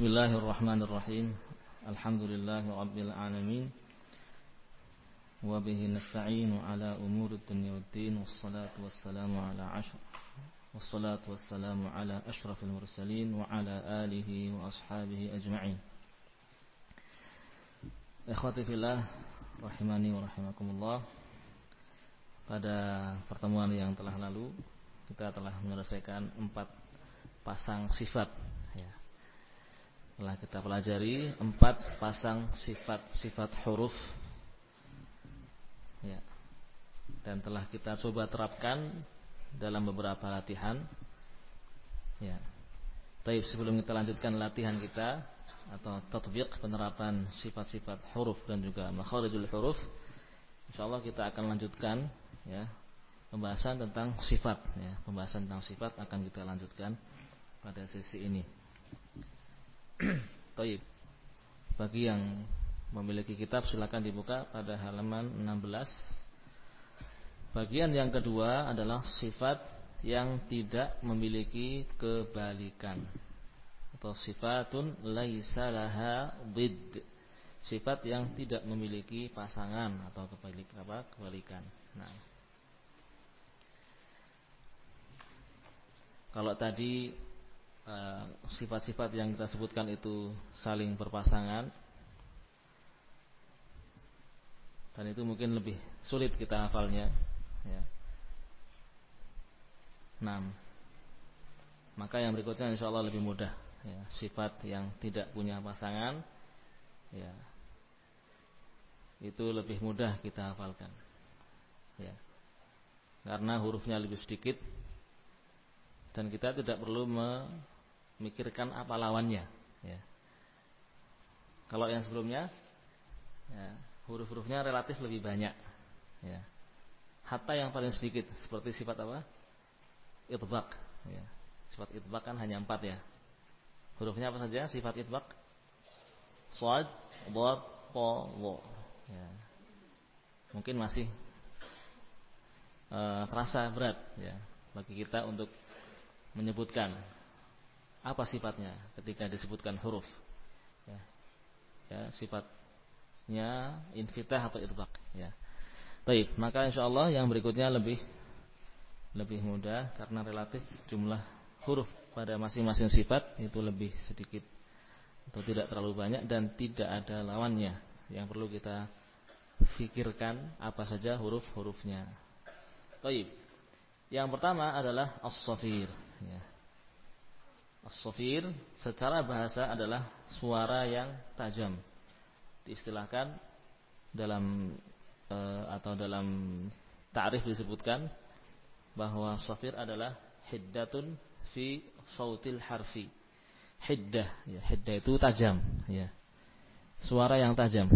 بسم الله الرحمن الرحيم. الحمد لله رب العالمين. وبه نستعين على أمور الدنيا والدين والصلاة والسلام على عشر والصلاة والسلام على أشرف المرسلين وعلى آله وأصحابه أجمعين. في الله rahimani wa rahimakumullah Pada pertemuan yang telah lalu Kita telah menyelesaikan empat pasang sifat telah kita pelajari empat pasang sifat-sifat huruf. Ya. dan telah kita coba terapkan dalam beberapa latihan. Ya. Taib sebelum kita lanjutkan latihan kita atau tatbiq penerapan sifat-sifat huruf dan juga makharijul huruf insyaallah kita akan lanjutkan ya pembahasan tentang sifat ya. Pembahasan tentang sifat akan kita lanjutkan pada sesi ini Taib. Bagi yang memiliki kitab silakan dibuka pada halaman 16. Bagian yang kedua adalah sifat yang tidak memiliki kebalikan atau sifatun laisa laha bid. Sifat yang tidak memiliki pasangan atau kebalik apa? kebalikan. Nah. Kalau tadi sifat-sifat yang kita sebutkan itu saling berpasangan dan itu mungkin lebih sulit kita hafalnya ya. 6 maka yang berikutnya insya Allah lebih mudah ya. sifat yang tidak punya pasangan ya itu lebih mudah kita hafalkan ya karena hurufnya lebih sedikit dan kita tidak perlu mikirkan apa lawannya ya. Kalau yang sebelumnya ya, huruf-hurufnya relatif lebih banyak ya. Hatta yang paling sedikit seperti sifat apa? Itbaq ya. Sifat itbaq kan hanya empat ya. Hurufnya apa saja sifat itbaq? Shad, dhad, ta, wa. Ya. Mungkin masih uh, terasa berat ya bagi kita untuk menyebutkan apa sifatnya ketika disebutkan huruf ya, ya sifatnya infitah atau itbaq ya Baik, maka insya Allah yang berikutnya lebih lebih mudah karena relatif jumlah huruf pada masing-masing sifat itu lebih sedikit atau tidak terlalu banyak dan tidak ada lawannya yang perlu kita fikirkan apa saja huruf-hurufnya. Baik. Yang pertama adalah as-safir ya. As-safir secara bahasa adalah suara yang tajam. Diistilahkan dalam e, atau dalam ta'rif disebutkan bahwa safir adalah hiddatun fi sautil harfi. Hiddah, ya, hiddah itu tajam, ya. Suara yang tajam.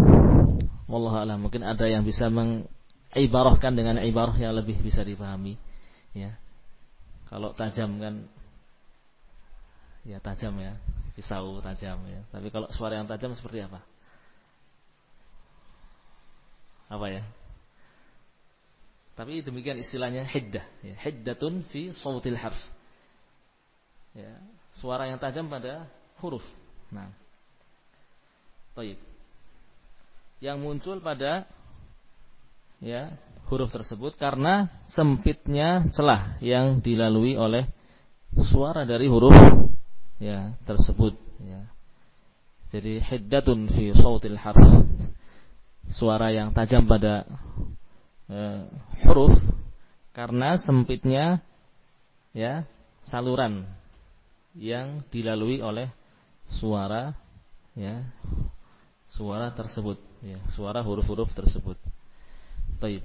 Wallahu a'lam, mungkin ada yang bisa mengibarahkan dengan ibarah yang lebih bisa dipahami, ya. Kalau tajam kan ya tajam ya. Pisau tajam ya. Tapi kalau suara yang tajam seperti apa? Apa ya? Tapi demikian istilahnya hiddah ya. Hiddatun fi sautil harf. Ya suara yang tajam pada huruf. Nah. Taib. yang muncul pada ya huruf tersebut karena sempitnya celah yang dilalui oleh suara dari huruf ya tersebut ya. Jadi hiddatun fi sautil harf. Suara yang tajam pada uh, huruf karena sempitnya ya saluran yang dilalui oleh suara ya suara tersebut ya suara huruf-huruf tersebut. Baik.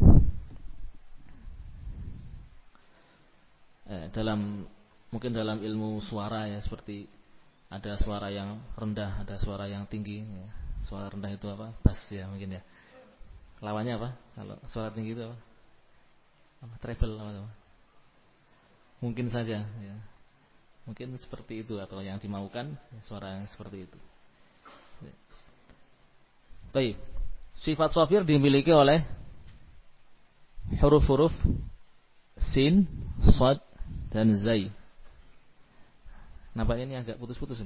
Eh, dalam mungkin dalam ilmu suara ya seperti ada suara yang rendah, ada suara yang tinggi. Ya. Suara rendah itu apa? Bass ya mungkin ya. Lawannya apa? Kalau suara tinggi itu apa? Apa? Treble apa? Mungkin saja ya. Mungkin seperti itu atau yang dimaukan ya, suara yang seperti itu. Baik. Sifat sofir dimiliki oleh huruf-huruf sin, sad, dan zai. Nampaknya ini agak putus-putus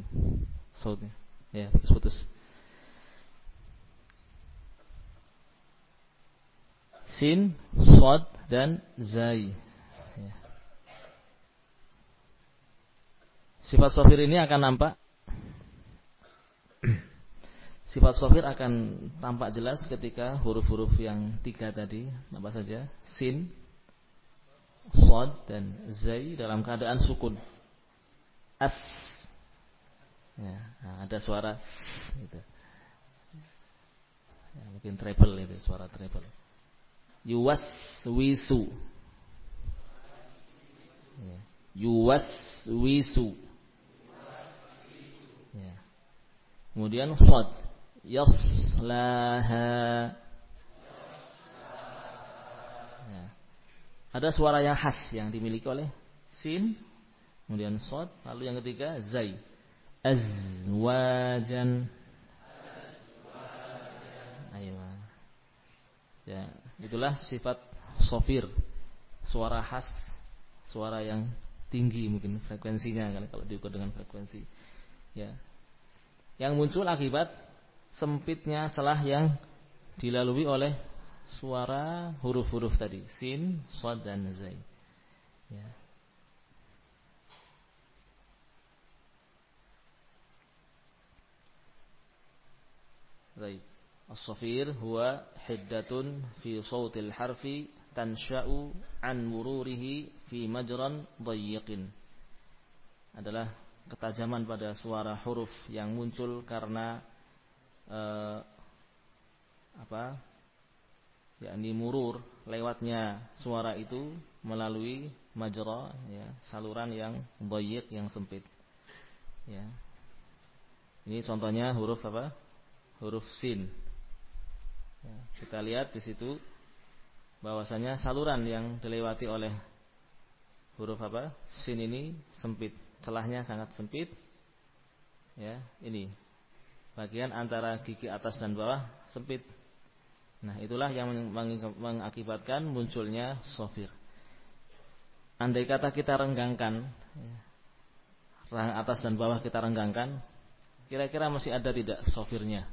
sautnya. Ya, putus-putus. Sin, Sod, dan Zai. Ya. Sifat sofir ini akan nampak Sifat sofir akan tampak jelas ketika huruf-huruf yang tiga tadi Apa saja? Sin, Sod, dan Zai dalam keadaan sukun As ya, nah, Ada suara S gitu. ya, Mungkin treble itu, suara treble Yuwas wisu ya. Yuwas wisu ya. Kemudian Sod yaslaha ya. ada suara yang khas yang dimiliki oleh sin kemudian sod lalu yang ketiga zai. Azwajan. Ayo ya itulah sifat sofir. Suara khas suara yang tinggi mungkin frekuensinya kalau diukur dengan frekuensi. Ya. Yang muncul akibat sempitnya celah yang dilalui oleh suara huruf-huruf tadi. Sin, sod dan zai. Ya. Baik. As-safir huwa hiddatun fi sawtil harfi tansha'u an mururihi fi majran dayyiqin. Adalah ketajaman pada suara huruf yang muncul karena eh, apa yakni murur lewatnya suara itu melalui majra ya saluran yang dhayiq yang sempit ya ini contohnya huruf apa huruf sin ya, kita lihat di situ bahwasanya saluran yang dilewati oleh huruf apa sin ini sempit celahnya sangat sempit ya ini bagian antara gigi atas dan bawah sempit. Nah, itulah yang mengakibatkan munculnya sofir. Andai kata kita renggangkan, rang atas dan bawah kita renggangkan, kira-kira masih ada tidak sofirnya?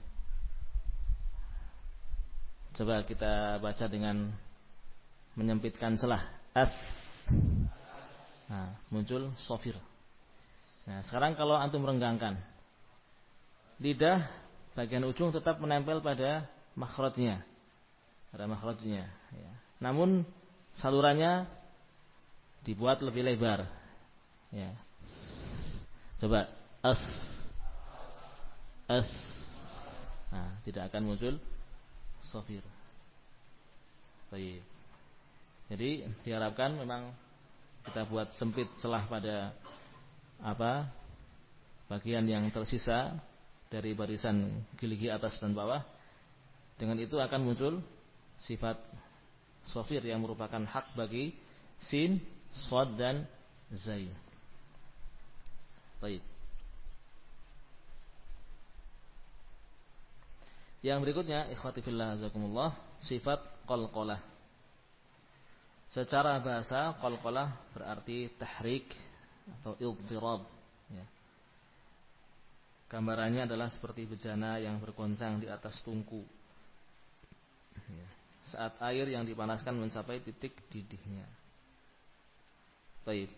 Coba kita baca dengan menyempitkan celah. As. Nah, muncul sofir. Nah, sekarang kalau antum renggangkan, lidah bagian ujung tetap menempel pada makhrajnya. Pada makhrajnya ya. Namun salurannya dibuat lebih lebar. Ya. Coba as as. Nah, tidak akan muncul sofir. Baik. Jadi diharapkan memang kita buat sempit celah pada apa bagian yang tersisa dari barisan giligi atas dan bawah dengan itu akan muncul sifat sofir yang merupakan hak bagi sin, sod dan zai. Baik. Yang berikutnya ikhwati fillah azakumullah sifat qalqalah. Secara bahasa qalqalah berarti tahrik atau iltirab ya. Gambarannya adalah seperti bejana yang bergoncang di atas tungku. Ya. Saat air yang dipanaskan mencapai titik didihnya. Baik.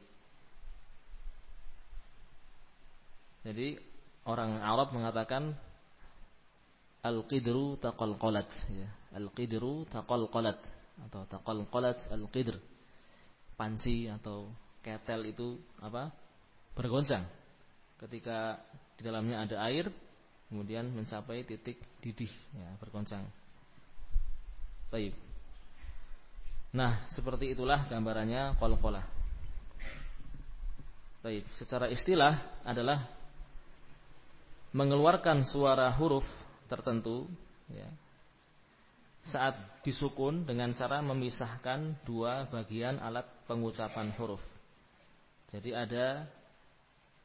Jadi orang Arab mengatakan al-qidru taqalqalat ya. Al-qidru taqalqalat atau taqalqalat al-qidr. Panci atau ketel itu apa? bergoncang ketika di dalamnya ada air, kemudian mencapai titik didih, ya, bergoncang. Baik. Nah, seperti itulah gambarannya kol-kolah. Baik, secara istilah adalah mengeluarkan suara huruf tertentu ya, saat disukun dengan cara memisahkan dua bagian alat pengucapan huruf. Jadi ada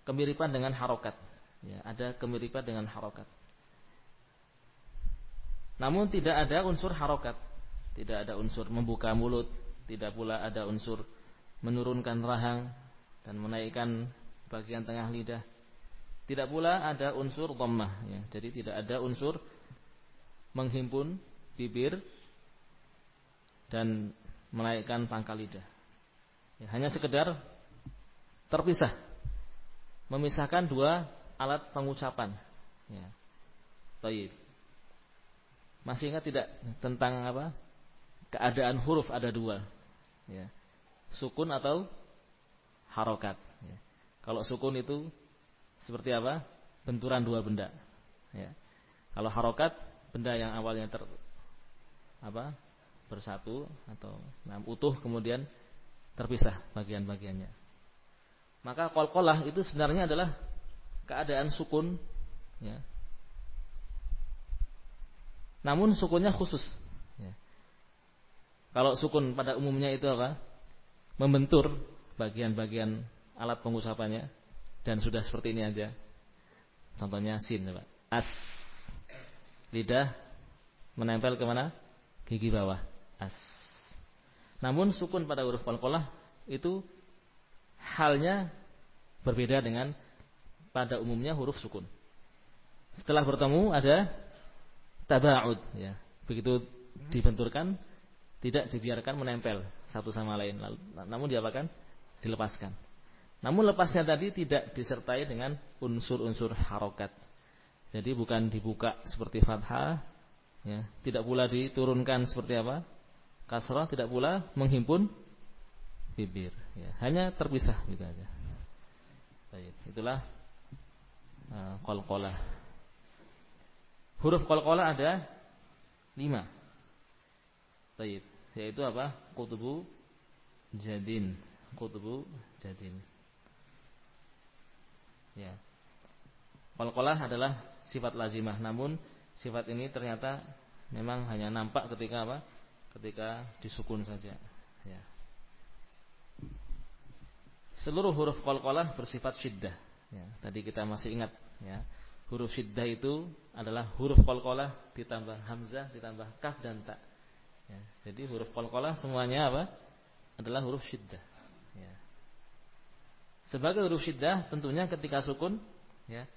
kemiripan dengan harokat ya, ada kemiripan dengan harokat. Namun tidak ada unsur harokat, tidak ada unsur membuka mulut, tidak pula ada unsur menurunkan rahang dan menaikkan bagian tengah lidah. Tidak pula ada unsur dhammah ya. Jadi tidak ada unsur menghimpun bibir dan menaikkan pangkal lidah. Ya, hanya sekedar terpisah. Memisahkan dua alat pengucapan. Ya. Masih ingat tidak tentang apa? Keadaan huruf ada dua. Ya. Sukun atau harokat. Ya. Kalau sukun itu seperti apa? Benturan dua benda. Ya. Kalau harokat, benda yang awalnya ter apa bersatu atau nah, utuh kemudian terpisah bagian-bagiannya. Maka kol-kolah itu sebenarnya adalah keadaan sukun, ya. Namun sukunnya khusus. Ya. Kalau sukun pada umumnya itu apa? Membentur bagian-bagian alat pengucapannya dan sudah seperti ini aja. Contohnya sin, Pak. As. Lidah menempel ke mana? Gigi bawah. As. Namun sukun pada huruf qalqalah itu halnya berbeda dengan pada umumnya huruf sukun. Setelah bertemu ada tabaud ya. Begitu dibenturkan tidak dibiarkan menempel satu sama lain. Namun diapakan? Dilepaskan. Namun lepasnya tadi tidak disertai dengan unsur-unsur harokat. Jadi bukan dibuka seperti fathah, ya. tidak pula diturunkan seperti apa? Kasrah, tidak pula menghimpun bibir. Ya. Hanya terpisah gitu aja. Baik, itulah uh, qalqalah. Huruf qalqalah ada lima. Baik, yaitu apa? Kutubu jadin. Kutubu jadin. Ya. Qalqalah adalah sifat lazimah, namun sifat ini ternyata memang hanya nampak ketika apa? Ketika disukun saja. Ya. Seluruh huruf qalqalah bersifat syiddah. Ya, tadi kita masih ingat ya. Huruf syiddah itu adalah huruf qalqalah ditambah hamzah ditambah kaf dan ta. Ya, jadi huruf qalqalah semuanya apa? Adalah huruf syiddah. Sebagai huruf syiddah tentunya ketika sukun ya,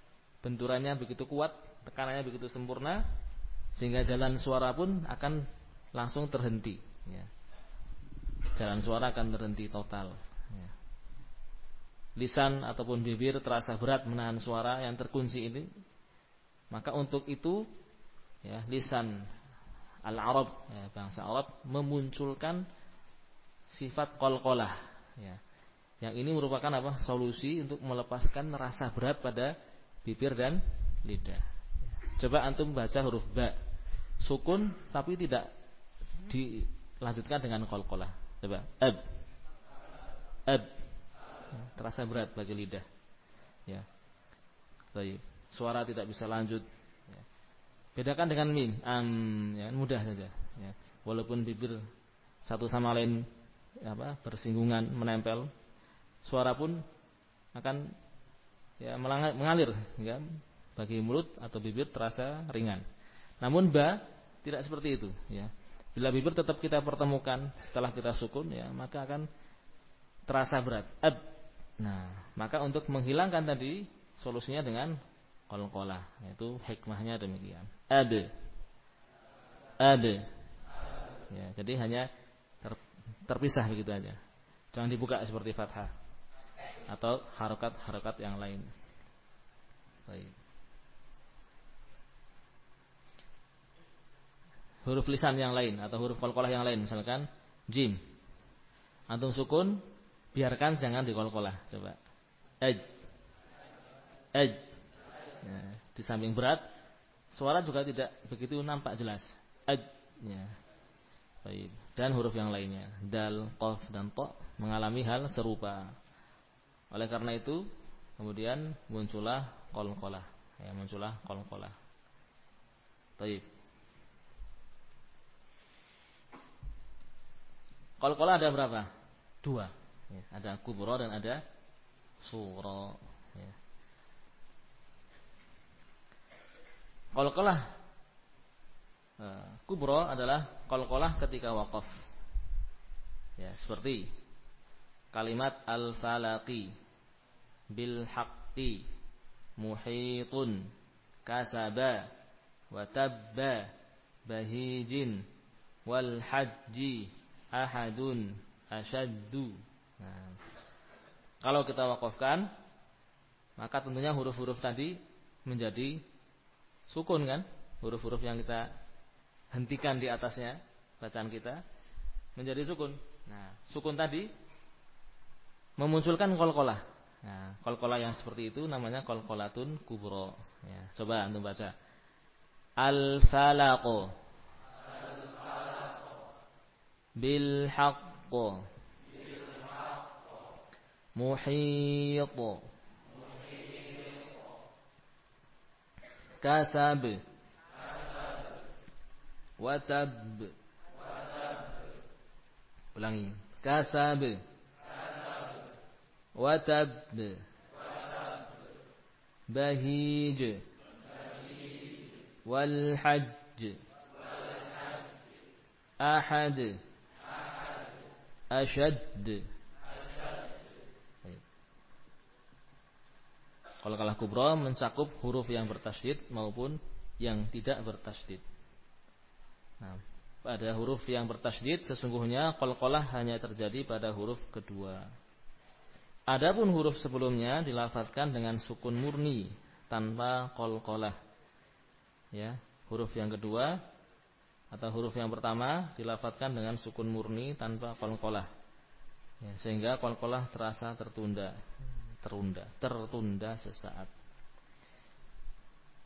benturannya begitu kuat, tekanannya begitu sempurna sehingga jalan suara pun akan langsung terhenti ya. Jalan suara akan terhenti total ya. Lisan ataupun bibir terasa berat menahan suara yang terkunci ini. Maka untuk itu ya, lisan al-Arab ya, bangsa Arab memunculkan sifat qalqalah ya yang ini merupakan apa? Solusi untuk melepaskan rasa berat pada bibir dan lidah. Coba antum baca huruf ba. Sukun tapi tidak dilanjutkan dengan qalqalah. Coba ab. Ab. Terasa berat bagi lidah. Ya. Baik. Suara tidak bisa lanjut. Ya. Bedakan dengan mim. Am, ya, mudah saja. Ya. Walaupun bibir satu sama lain apa bersinggungan menempel suara pun akan ya mengalir ya bagi mulut atau bibir terasa ringan. Namun ba tidak seperti itu ya. Bila bibir tetap kita pertemukan setelah kita sukun ya, maka akan terasa berat. Ab. Nah, maka untuk menghilangkan tadi solusinya dengan qalqalah, yaitu hikmahnya demikian. Ad. Ad. Ya, jadi hanya ter, terpisah begitu aja. Jangan dibuka seperti fathah atau harokat-harokat yang lain. Baik. Huruf lisan yang lain atau huruf kolkolah yang lain, misalkan jim. Antum sukun, biarkan jangan di kolkolah. Coba. Ej. Ej. Ya, di samping berat, suara juga tidak begitu nampak jelas. Ej. Ya. Baik. Dan huruf yang lainnya, dal, qaf dan to mengalami hal serupa. Oleh karena itu, kemudian muncullah qalqalah. Ya, muncullah qalqalah. Baik. Qalqalah ada berapa? Dua. Ya, ada kubro dan ada suro. Ya. Qalqalah eh, kubro adalah qalqalah ketika wakaf. Ya, seperti kalimat al-falaqi bil haqqi muhitun. Kasaba. Wa tabba bahijin. Wal haji ahadun. Asyaddu nah, kalau kita wakafkan maka tentunya huruf-huruf tadi menjadi sukun kan? Huruf-huruf yang kita hentikan di atasnya bacaan kita menjadi sukun. Nah sukun tadi memunculkan kolkolah Nah, kol-kola yang seperti itu namanya kol-kolatun kubro. Ya, coba antum baca. Al-falaqu. Bil haqqu. Muhitu. Kasab. Watab. Ulangi. Kasab. وتب بهيج والحج أحد أشد Kalau kalah kubro mencakup huruf yang bertasydid maupun yang tidak bertasydid. Nah, pada huruf yang bertasydid sesungguhnya qalqalah hanya terjadi pada huruf kedua. Adapun huruf sebelumnya dilafatkan dengan sukun murni tanpa kolkolah. Ya, huruf yang kedua atau huruf yang pertama dilafatkan dengan sukun murni tanpa kolkolah. Ya, sehingga kolkolah terasa tertunda, terunda, tertunda sesaat.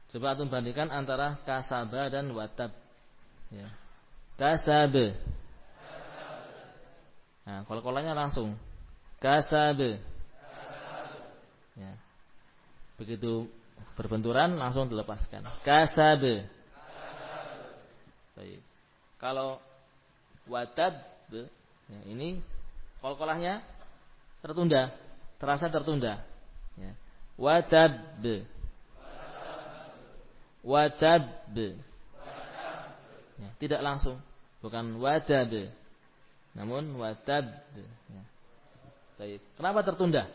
Coba antum bandingkan antara kasaba dan watab. Ya. Kasab. Nah, kolkolahnya langsung. Kasab. Ya. Begitu berbenturan langsung dilepaskan. Kasab. Baik. Kalau watad ya, ini kolkolahnya tertunda, terasa tertunda. Ya. Watab. Watab. Ya, tidak langsung, bukan watab. Namun watab. Ya. Baik. Kenapa tertunda?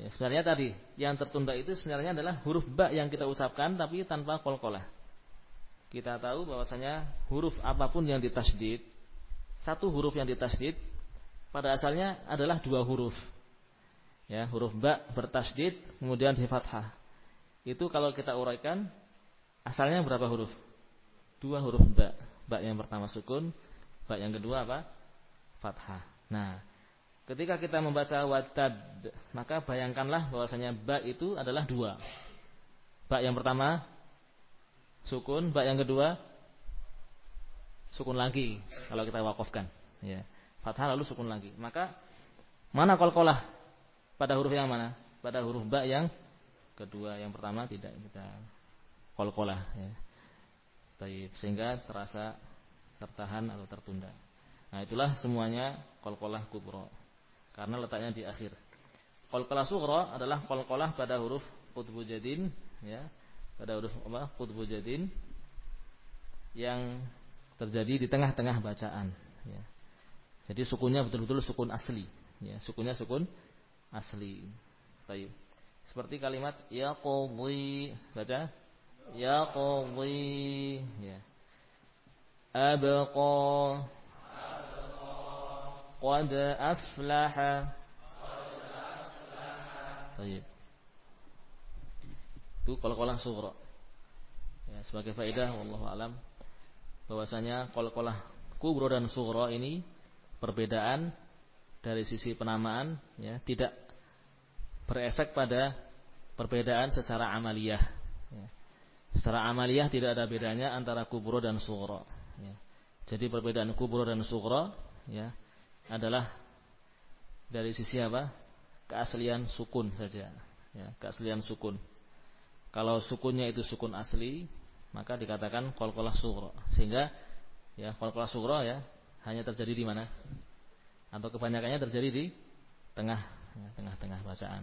Ya, sebenarnya tadi yang tertunda itu sebenarnya adalah huruf ba yang kita ucapkan tapi tanpa kolkolah. Kita tahu bahwasanya huruf apa pun yang ditasdid, satu huruf yang ditasdid pada asalnya adalah dua huruf. Ya, huruf ba bertasdid kemudian di fathah. Itu kalau kita uraikan asalnya berapa huruf? Dua huruf ba. Ba yang pertama sukun, ba yang kedua apa? Fathah. Nah, Ketika kita membaca watab, maka bayangkanlah bahwasanya ba itu adalah dua. Ba yang pertama sukun, ba yang kedua sukun lagi kalau kita wakafkan. Ya. Fathah lalu sukun lagi. Maka mana kolkolah pada huruf yang mana? Pada huruf ba yang kedua, yang pertama tidak kita kolkolah. Ya. Sehingga terasa tertahan atau tertunda. Nah itulah semuanya kolkolah kubro karena letaknya di akhir. Qalqalah sughra adalah qalqalah pada huruf qutbu jadin ya, pada huruf apa? qutbu jadin yang terjadi di tengah-tengah bacaan ya. Jadi sukunnya betul-betul sukun asli ya, sukunnya sukun asli. Baik. Seperti kalimat ya baca ya qadhi ya. Abqa Qad aflaha. Baik. Itu sughra. Ya, sebagai faedah wallahu alam bahwasanya qalqalah kubra dan sughra ini perbedaan dari sisi penamaan ya tidak berefek pada perbedaan secara amaliyah ya. secara amaliyah tidak ada bedanya antara kubro dan sughra ya. jadi perbedaan kubro dan sughra ya adalah dari sisi apa? Keaslian sukun saja. Ya, keaslian sukun. Kalau sukunnya itu sukun asli, maka dikatakan qalqalah sughra. Sehingga ya qalqalah sughra ya hanya terjadi di mana? Atau kebanyakannya terjadi di tengah ya, tengah-tengah bacaan.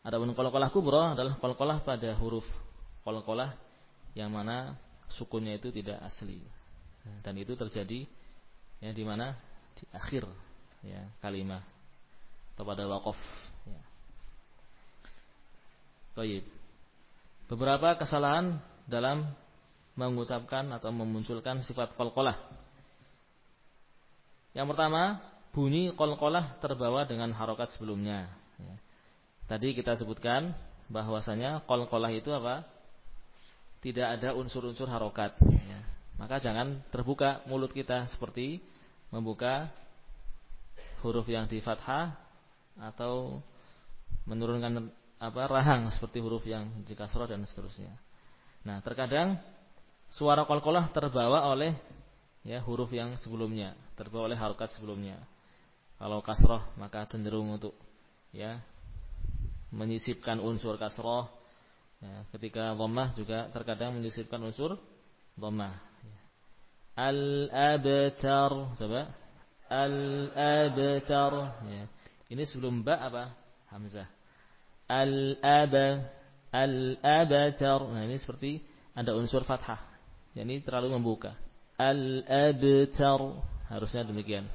Adapun qalqalah kubra adalah qalqalah pada huruf qalqalah yang mana sukunnya itu tidak asli. Dan itu terjadi ya di mana di akhir ya kalimat atau pada wakaf ya. Baik. Beberapa kesalahan dalam mengucapkan atau memunculkan sifat kolkolah. Yang pertama, bunyi kolkolah terbawa dengan harokat sebelumnya. Ya. Tadi kita sebutkan bahwasanya kolkolah itu apa? Tidak ada unsur-unsur harokat. Ya. Maka jangan terbuka mulut kita seperti membuka huruf yang di fathah atau menurunkan apa rahang seperti huruf yang di kasroh dan seterusnya. Nah, terkadang suara kolkolah terbawa oleh ya huruf yang sebelumnya, terbawa oleh harokat sebelumnya. Kalau kasroh maka cenderung untuk ya menyisipkan unsur kasroh. Ya, ketika dhammah juga terkadang menyisipkan unsur dhammah. Ya. Al-abtar, coba. Al-abtar. Ya. Ini sebelum ba apa? Hamzah. Al-aba. Al-abatar. Nah, ini seperti ada unsur fathah. Ya, ini terlalu membuka. Al-abtar. Harusnya demikian.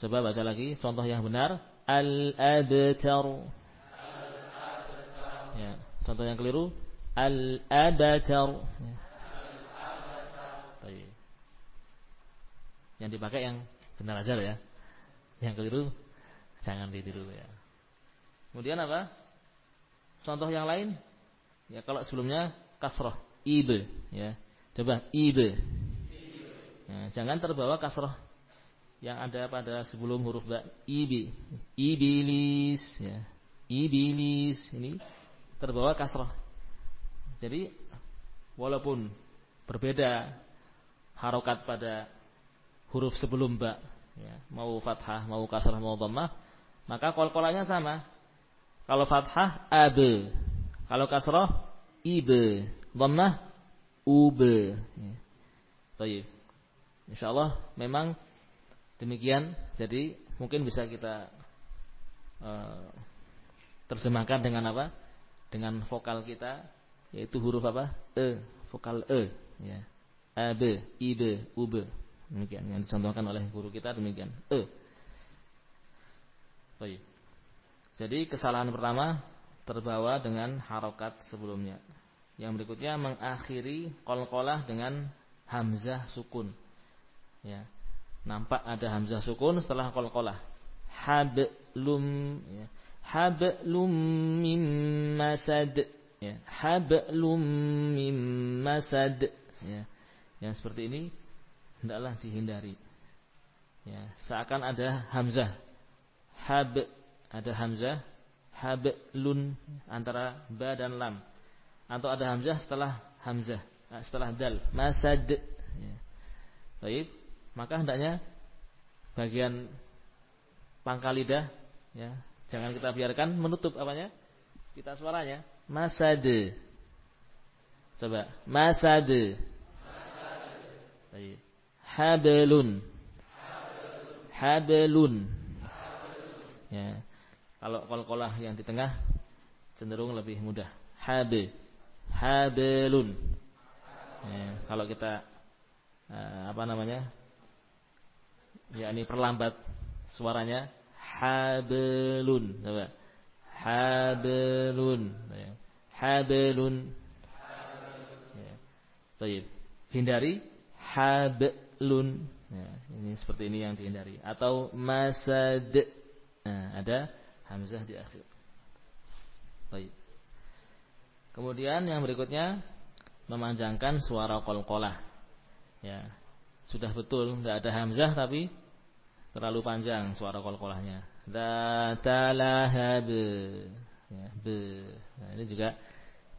Coba baca lagi contoh yang benar. Al-abtar. Ya, contoh yang keliru. Al-abatar. Ya. Yang dipakai yang benar aja ya. Yang keliru jangan ditiru ya. Kemudian apa? Contoh yang lain. Ya kalau sebelumnya kasroh ibe ya. Coba ibe. Ya, jangan terbawa kasroh yang ada pada sebelum huruf ba ibi ibilis ya ibilis ini terbawa kasrah jadi walaupun berbeda harokat pada huruf sebelum ba ya, mau fathah mau kasrah mau dhammah maka kol-kolanya sama kalau fathah ab kalau kasrah ibe dhammah ube ya. Baik. Insyaallah memang Demikian, jadi mungkin bisa kita uh, terjemahkan dengan apa? Dengan vokal kita, yaitu huruf apa? E, vokal E, ya. A, B, I, B, U, B. Demikian yang dicontohkan oleh guru kita demikian. E. Baik. Jadi kesalahan pertama terbawa dengan harokat sebelumnya. Yang berikutnya mengakhiri kol-kolah dengan hamzah sukun. Ya nampak ada hamzah sukun setelah qalqalah hablum ya. hablum mim masad ya hablum mim masad ya yang seperti ini hendaklah dihindari. Ya seakan ada hamzah. Hab ada hamzah. Hablun antara ba dan lam. Atau ada hamzah setelah hamzah setelah dal. Masad. Ya. Baik maka hendaknya bagian pangkal lidah ya jangan kita biarkan menutup apanya? Kita suaranya. Masade coba masade hablun. Hablun. Ya. Kalau kol-kolah yang di tengah cenderung lebih mudah. Habe hablun. Ya, kalau kita uh, apa namanya? Yakni perlambat suaranya. Hablun. Coba. Hablun. Ya. hablun. Ya. Hindari hablun ya, ini seperti ini yang dihindari atau masad nah, ada hamzah di akhir baik kemudian yang berikutnya memanjangkan suara kolkolah ya sudah betul tidak ada hamzah tapi terlalu panjang suara kol-kolahnya. Datalahab. Ya, be. Nah, ini juga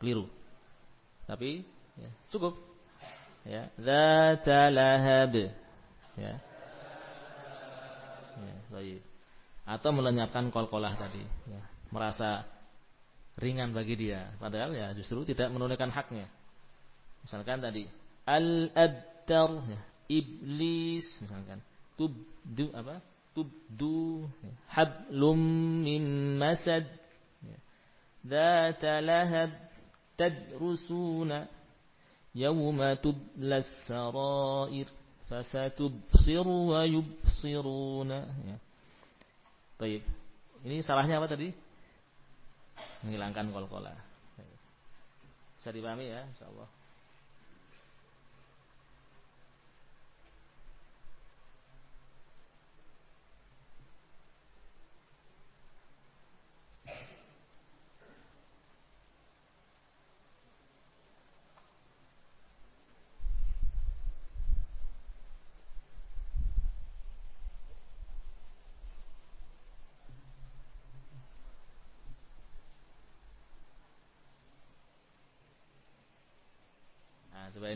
keliru. Tapi ya, cukup ya. Dzata lahab. Ya. Ya baik. Atau melenyapkan kol-kolah tadi. Ya. merasa ringan bagi dia. Padahal ya justru tidak menunaikan haknya. Misalkan tadi al abtar ya. iblis misalkan. Tubdu apa? Tubdu ya. hablum min masad. Ya. Dzata lahab tadrusuna. يوم تبلى السرائر فستبصر ويبصرون ya. Baik. Ini salahnya apa tadi? menghilangkan qalqalah. Bisa dipahami ya insyaallah.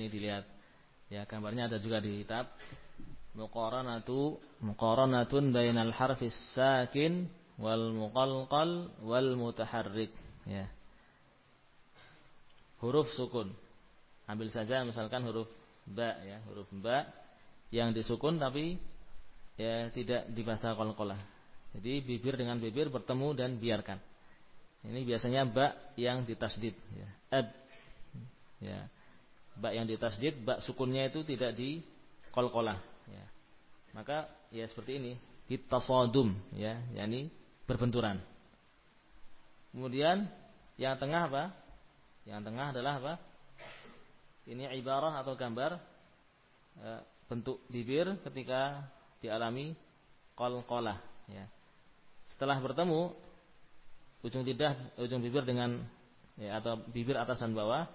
Ini dilihat. Ya, gambarnya ada juga di kitab. Muqaranatu muqaranatun bainal harfis sakin wal muqalqal wal mutaharrik. Ya. Huruf sukun. Ambil saja misalkan huruf ba ya, huruf ba yang disukun tapi ya tidak dibaca qalqalah. Jadi bibir dengan bibir bertemu dan biarkan. Ini biasanya ba yang ditasdid ya. Ab. Ya bak yang ditasdid, bak sukunnya itu tidak di kol-kolah. Ya. Maka ya seperti ini, hitasodum, ya, yakni berbenturan. Kemudian yang tengah apa? Yang tengah adalah apa? Ini ibarah atau gambar e, bentuk bibir ketika dialami kol-kolah. Ya. Setelah bertemu ujung lidah, ujung bibir dengan ya, atau bibir atas dan bawah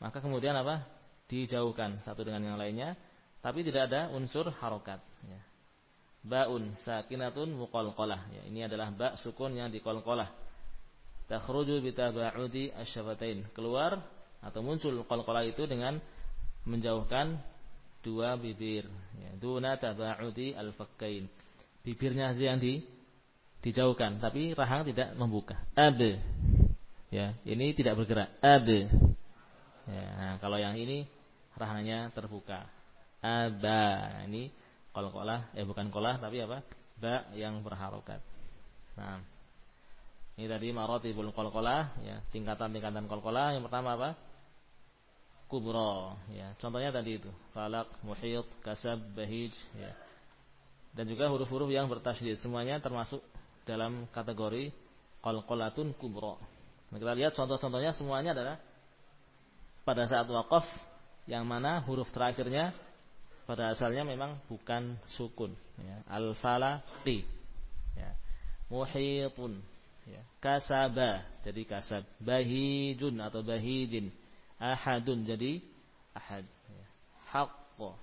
maka kemudian apa? Dijauhkan satu dengan yang lainnya, tapi tidak ada unsur harokat. Ya. Baun sakinatun muqalqalah. Ya, ini adalah ba sukun yang diqalqalah. Takhruju bitaba'udi asyafatain. Keluar atau muncul qalqalah itu dengan menjauhkan dua bibir. Ya, duna taba'udi al-fakkain. Bibirnya saja yang di, dijauhkan, tapi rahang tidak membuka. Ab. Ya, ini tidak bergerak. Ab. Ya, nah, kalau yang ini rahangnya terbuka. Aba ini kalau kolah, eh bukan kolah tapi apa? Ba yang berharokat. Nah, ini tadi maratibul qalqalah ya, tingkatan-tingkatan qalqalah. Yang pertama apa? Kubro ya. Contohnya tadi itu, falak, muhit, kasab, bahij ya. Dan juga huruf-huruf yang bertasydid semuanya termasuk dalam kategori qalqalatun kubro. Nah, kita lihat contoh-contohnya semuanya adalah pada saat wakaf yang mana huruf terakhirnya pada asalnya memang bukan sukun ya. al falaqi ya. muhitun ya. kasaba jadi kasab bahijun atau bahijin ahadun jadi ahad ya. haqqo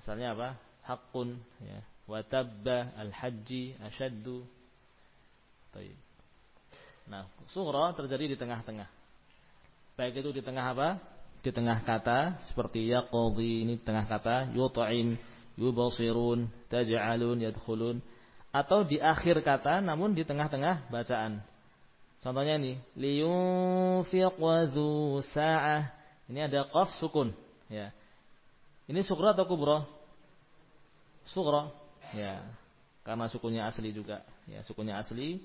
asalnya apa haqqun ya watabba al-haji asyaddu Baik. Nah, sughra terjadi di tengah-tengah Baik itu di tengah apa? Di tengah kata seperti yaqdi ini tengah kata yut'im, yubasirun, taj'alun, yadkhulun atau di akhir kata namun di tengah-tengah bacaan. Contohnya ini liyunfiq wadhu sa'ah. Ini ada qaf sukun, ya. Ini sukra atau kubra? Sukra, ya. Karena sukunnya asli juga, ya, sukunnya asli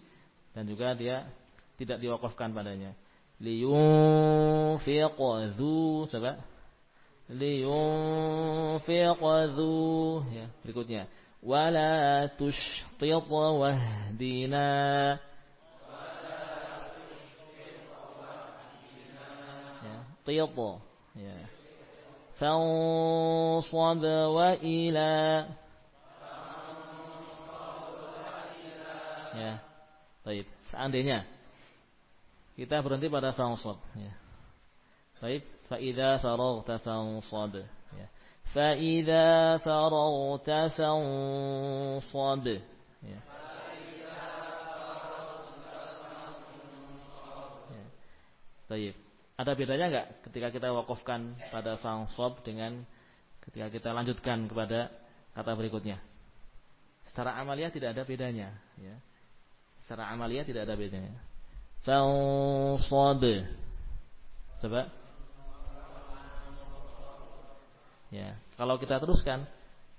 dan juga dia tidak diwakafkan padanya liyunfiq dzu coba liyunfiq dzu ya berikutnya wala tushtit wahdina ya tiyat ya fansab wa ila ya baik seandainya kita berhenti pada fansab ya. Baik, fa idza faraghta fansab ya. Fa idza faraghta fansab ya. ya. Baik. Ada bedanya enggak ketika kita wakafkan pada fansab dengan ketika kita lanjutkan kepada kata berikutnya? Secara amalia tidak ada bedanya, ya. Secara amalia tidak ada bedanya fansab coba ya kalau kita teruskan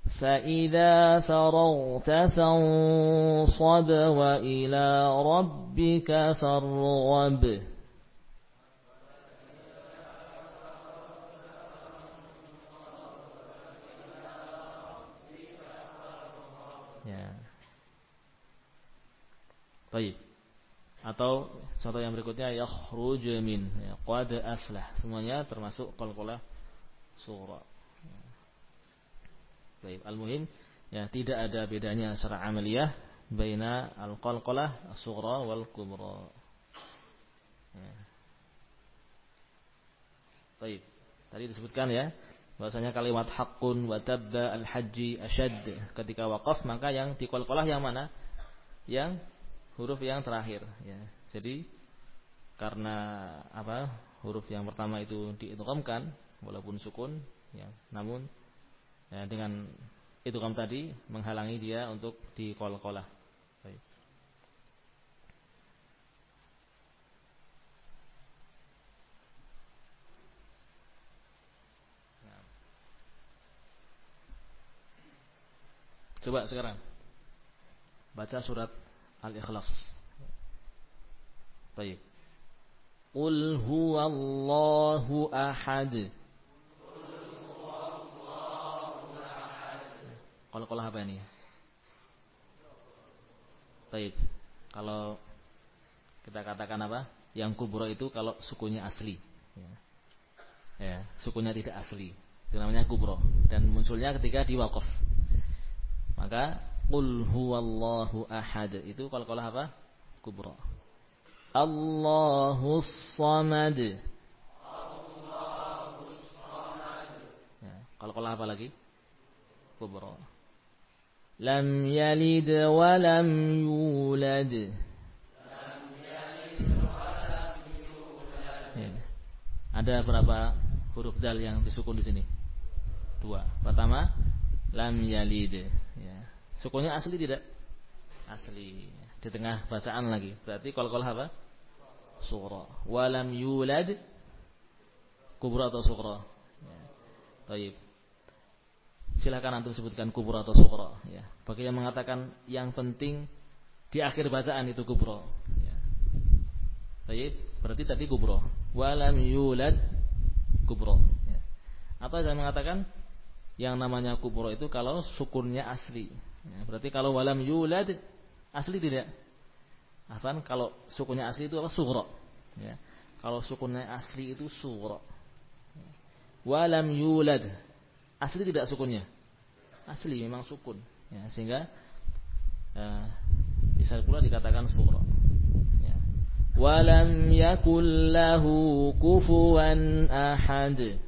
فإذا فرغت فانصب وإلى ربك فارغب ya. Baik. atau contoh yang berikutnya yakhruju min ya, qad aflah. Semuanya termasuk qalqalah surah baik al-muhim ya tidak ada bedanya secara amaliyah baina al-qalqalah as-sughra wal kubra. Ya. baik tadi disebutkan ya bahwasanya kalimat haqqun wa tabba al-haji asyad ketika waqaf maka yang diqalqalah yang mana? Yang huruf yang terakhir ya. Jadi karena apa? Huruf yang pertama itu diidghamkan walaupun sukun ya. Namun ya, dengan idgham tadi menghalangi dia untuk diqalqalah. Baik. Nah. Coba sekarang baca surat Al-Ikhlas. Baik. Qul huwallahu ahad. Kalau apa ini? Baik. Kalau kita katakan apa? Yang kubro itu kalau sukunya asli. Ya, ya sukunya tidak asli. Itu namanya kubro. Dan munculnya ketika di wakaf. Maka Qul huwallahu ahad. Itu kalau apa? Kubra. Allahus samad. Allahus samad. Ya, kalau kalau apa lagi? Kubra. Lam. Ya. Ada berapa huruf dal yang disukun di sini? Dua. Pertama, lam yalid. Ya. Sukunnya asli tidak? Asli. Di tengah bacaan lagi. Berarti kalau-kalau apa? Surah. Walam yulad kubra atau sukra. Ya. Taib. Silakan antum sebutkan kubra atau sukra. Ya. Bagi yang mengatakan yang penting di akhir bacaan itu kubra. Ya. Taib. Berarti tadi kubra. Walam yulad kubra. Ya. Atau yang mengatakan yang namanya kubro itu kalau sukunnya asli. Ya, berarti kalau walam yulad asli tidak. Afan kalau sukunya asli itu apa? Sughra. Ya. Kalau sukunya asli itu sughra. Walam yulad. Asli tidak sukunnya. Asli memang sukun. Ya, sehingga ya, bisa pula dikatakan sughra. Ya. Walam yakul lahu kufuwan ahad.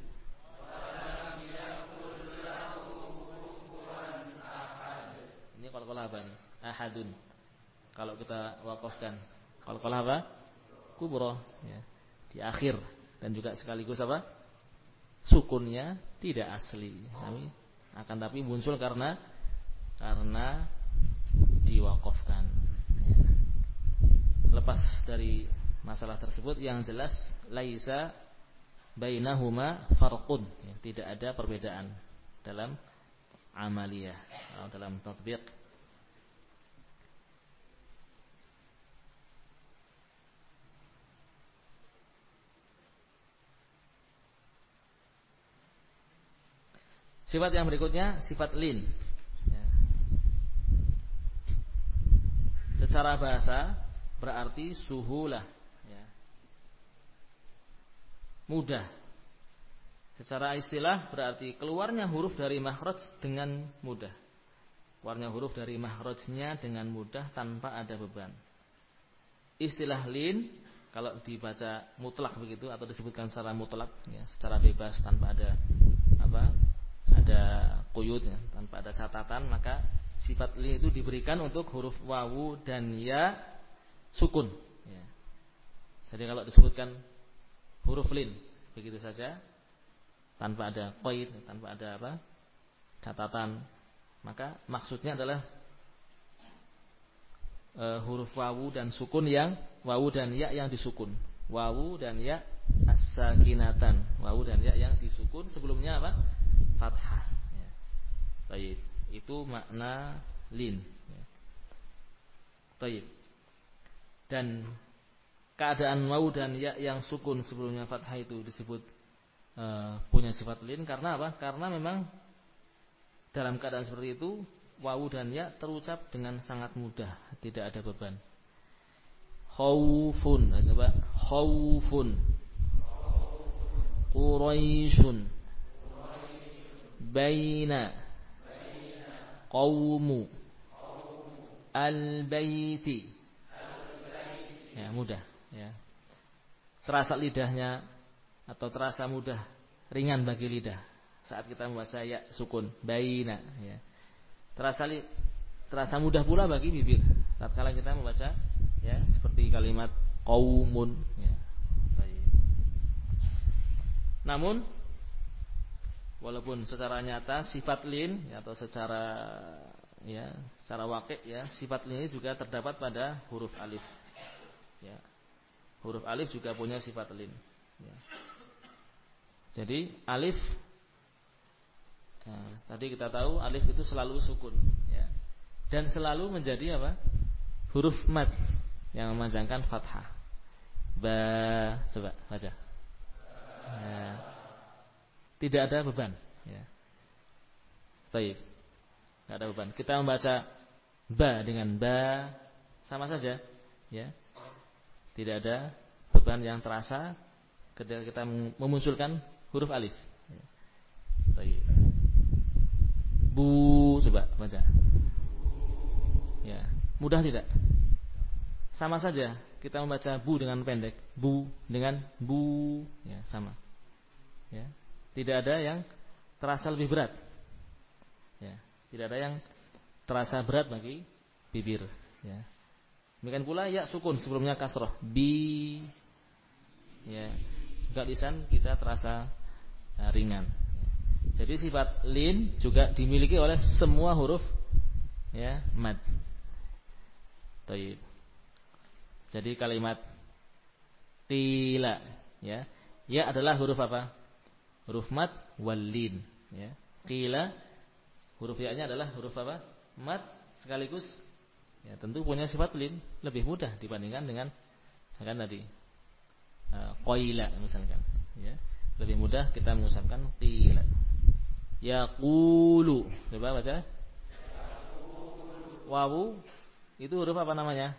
qalqalah apa nih? Ahadun. Kalau kita wakafkan. Qalqalah apa? Kubro. Ya. Di akhir. Dan juga sekaligus apa? Sukunnya tidak asli. Tapi, akan tapi muncul karena karena diwakafkan. Ya. Lepas dari masalah tersebut yang jelas laisa bainahuma farqun ya, tidak ada perbedaan dalam amaliyah dalam tatbiq Sifat yang berikutnya sifat lin. Ya. Secara bahasa berarti suhulah, ya. mudah. Secara istilah berarti keluarnya huruf dari makhraj dengan mudah. Keluarnya huruf dari makhrajnya dengan mudah tanpa ada beban. Istilah lin kalau dibaca mutlak begitu atau disebutkan secara mutlak ya, secara bebas tanpa ada apa ada kuyut ya, tanpa ada catatan maka sifat li itu diberikan untuk huruf wawu dan ya sukun ya. jadi kalau disebutkan huruf lin begitu saja tanpa ada koid tanpa ada apa catatan maka maksudnya adalah e, huruf wawu dan sukun yang wawu dan ya yang disukun. Wawu dan ya as-sakinatan. Wawu dan ya yang disukun sebelumnya apa fathah. Ya. Baik, itu makna lin. Ya. Baik. Dan keadaan mau dan ya yang sukun sebelumnya fathah itu disebut uh, punya sifat lin karena apa? Karena memang dalam keadaan seperti itu wawu dan ya terucap dengan sangat mudah, tidak ada beban. Khaufun. Nah, coba khaufun. Quraisyun. Baina. Qawmu. Al-baiti. Ya, mudah, ya. Terasa lidahnya atau terasa mudah, ringan bagi lidah saat kita membaca ya sukun baina ya. Terasa li, terasa mudah pula bagi bibir tatkala kita membaca ya seperti kalimat qaumun ya. Namun walaupun secara nyata sifat lin ya, atau secara ya secara wakil ya sifat lin ini juga terdapat pada huruf alif. Ya huruf alif juga punya sifat lin ya. jadi alif ya, tadi kita tahu alif itu selalu sukun ya. Dan selalu menjadi apa? Huruf mat yang memanjangkan fathah. Ba coba baca. Ya. Tidak ada beban ya. Baik. Tidak ada beban. Kita membaca ba dengan ba sama saja ya. Tidak ada beban yang terasa ketika kita memunculkan huruf alif ya. baik. Bu coba baca. Ya. Mudah tidak? Sama saja. Kita membaca bu dengan pendek, bu dengan bu, ya sama. Ya, tidak ada yang terasa lebih berat. Ya, tidak ada yang terasa berat bagi bibir. Ya. Demikian pula ya sukun sebelumnya kasroh bi. Ya, juga lisan kita terasa ya, ringan. Jadi sifat lin juga dimiliki oleh semua huruf ya mad. Taib. Jadi kalimat tila ya. Ya adalah huruf apa? Huruf mat walin ya. Tila huruf ya-nya adalah huruf apa? Mat sekaligus ya tentu punya sifat lin lebih mudah dibandingkan dengan kan tadi uh, misalkan ya. Lebih mudah kita mengucapkan qila. Yaqulu. Coba baca. Wawu itu huruf apa namanya?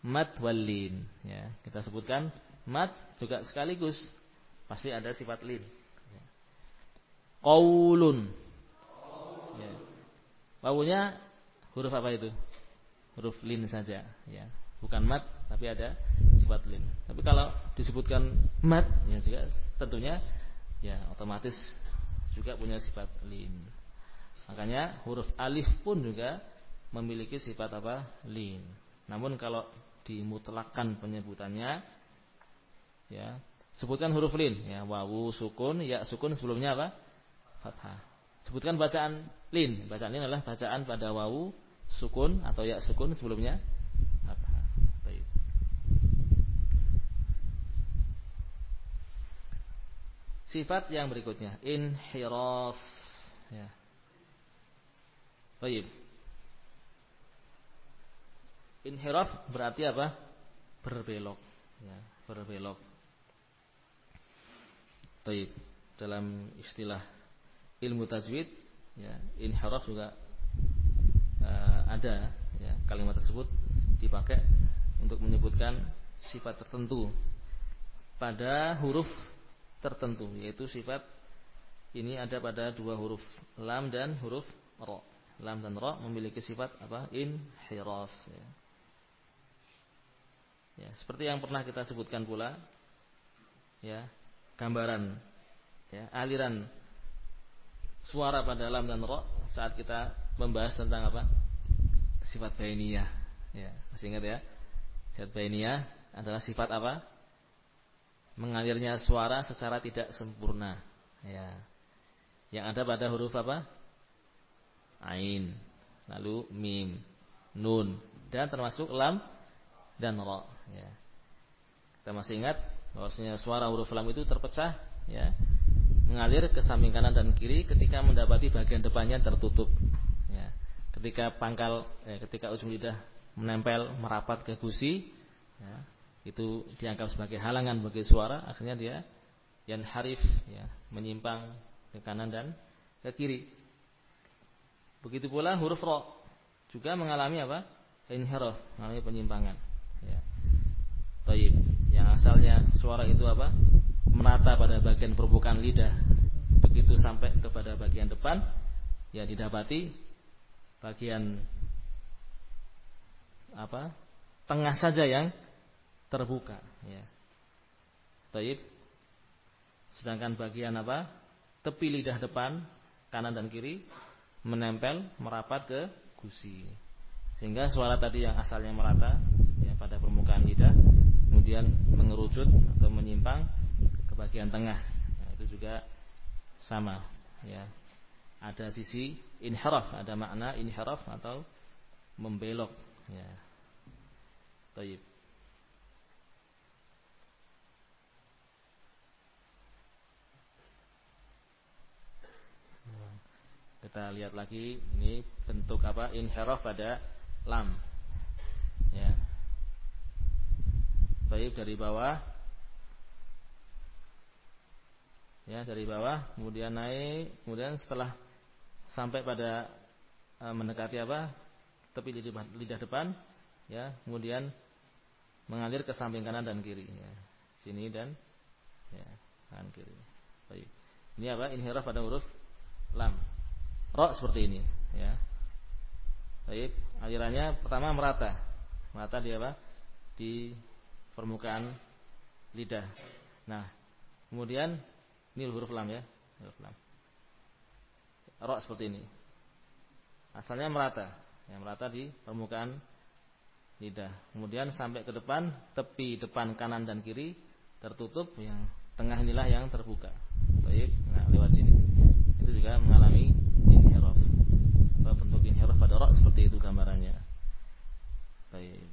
mat walin ya kita sebutkan mat juga sekaligus pasti ada sifat lin. Qaulun. Ya. wawunya huruf apa itu? Huruf lin saja ya. Bukan mat tapi ada sifat lin. Tapi kalau disebutkan mat ya juga tentunya ya otomatis juga punya sifat lin. Makanya huruf alif pun juga memiliki sifat apa? Lin. Namun kalau dimutlakan penyebutannya ya sebutkan huruf lin. Ya wawu sukun ya sukun sebelumnya apa fathah sebutkan bacaan lin bacaan lin adalah bacaan pada wawu sukun atau ya sukun sebelumnya Baik. sifat yang berikutnya inhiraf ya Baik. Inhiraf berarti apa? Berbelok. Ya, berbelok. Taib. Dalam istilah ilmu tajwid, ya, inhiraf juga uh, ada ya, kalimat tersebut dipakai untuk menyebutkan sifat tertentu pada huruf tertentu yaitu sifat ini ada pada dua huruf lam dan huruf ro lam dan ro memiliki sifat apa inhiraf ya. Ya, seperti yang pernah kita sebutkan pula, ya, gambaran, ya, aliran suara pada lam dan ro saat kita membahas tentang apa? Sifat bainiyah. Ya, masih ingat ya? Sifat bainiyah adalah sifat apa? Mengalirnya suara secara tidak sempurna. Ya. Yang ada pada huruf apa? Ain, lalu mim, nun, dan termasuk lam dan ro. Ya. Kita masih ingat bahwasanya suara huruf lam itu terpecah, ya, mengalir ke samping kanan dan kiri ketika mendapati bagian depannya tertutup. Ya. Ketika pangkal, eh, ketika ujung lidah menempel merapat ke gusi, ya, itu dianggap sebagai halangan bagi suara, akhirnya dia yang harif, ya, menyimpang ke kanan dan ke kiri. Begitu pula huruf ro juga mengalami apa? Inhiraf, mengalami penyimpangan. Ya. Taib. Yang asalnya suara itu apa? Merata pada bagian permukaan lidah. Begitu sampai kepada bagian depan, ya didapati bagian apa? Tengah saja yang terbuka, ya. Taib. Sedangkan bagian apa? Tepi lidah depan, kanan dan kiri menempel merapat ke gusi. Sehingga suara tadi yang asalnya merata ya, pada permukaan lidah kemudian mengerucut atau menyimpang bagian tengah. Nah, itu juga sama ya. Ada sisi inhiraf, ada makna inhiraf atau membelok ya. Taib. Kita lihat lagi ini bentuk apa? Inhiraf pada lam. Ya. Baik dari bawah. Ya, dari bawah kemudian naik, kemudian setelah sampai pada e, mendekati apa? tepi lidah, lidah depan, ya, kemudian mengalir ke samping kanan dan kiri, ya. Sini dan ya, kanan kiri. Baik. Ini apa? Inhiraf pada huruf lam. Rok seperti ini, ya. Baik, alirannya pertama merata. Merata di apa? Di permukaan lidah. Nah, kemudian ini huruf lam ya, huruf lam. Rok seperti ini. Asalnya merata, yang merata di permukaan lidah. Kemudian sampai ke depan, tepi depan kanan dan kiri tertutup, yang tengah inilah yang terbuka. Baik, nah lewat sini. Itu juga mengalami bentuk inhiraf pada rak seperti itu gambarannya. Baik.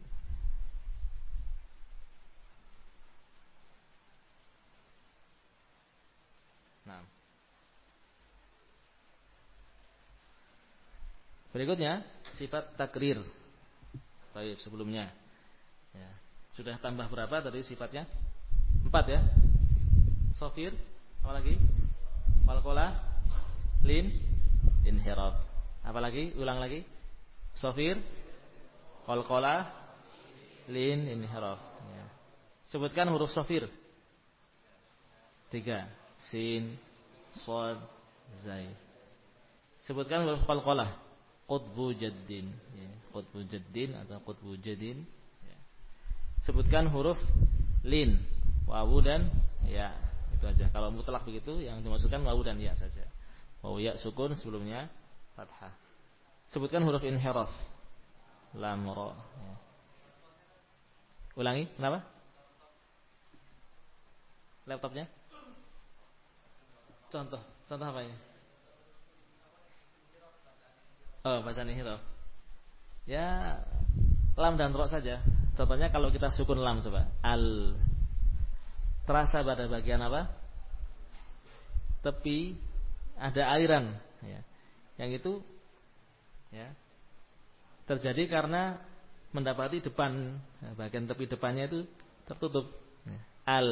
Nah. Berikutnya sifat takrir. Baik, sebelumnya. Ya. Sudah tambah berapa tadi sifatnya? Empat ya. Sofir, apa lagi? Malkola, lin, inhiraf. Apa lagi? Ulang lagi. Sofir, kolkola, lin, inhiraf. Ya. Sebutkan huruf sofir. Tiga. Sin, sod, zai. Sebutkan huruf kolkola. Qutbu jaddin. Ya. Qutbu jaddin atau qutbu jadin. Ya. Sebutkan huruf lin. Wawu dan ya. Itu aja. Kalau mutlak begitu yang dimasukkan wawu dan ya saja. Wawu ya sukun sebelumnya fathah. Sebutkan huruf inhiraf. Lam ra. Ya. Ulangi, kenapa? Laptopnya? Contoh, contoh apa ini? Oh, bahasa inhiraf. Ya, lam dan ro saja. Contohnya kalau kita sukun lam coba. Al. Terasa pada bagian apa? Tepi ada aliran, ya yang itu ya terjadi karena mendapati depan ya, bagian tepi depannya itu tertutup ya. al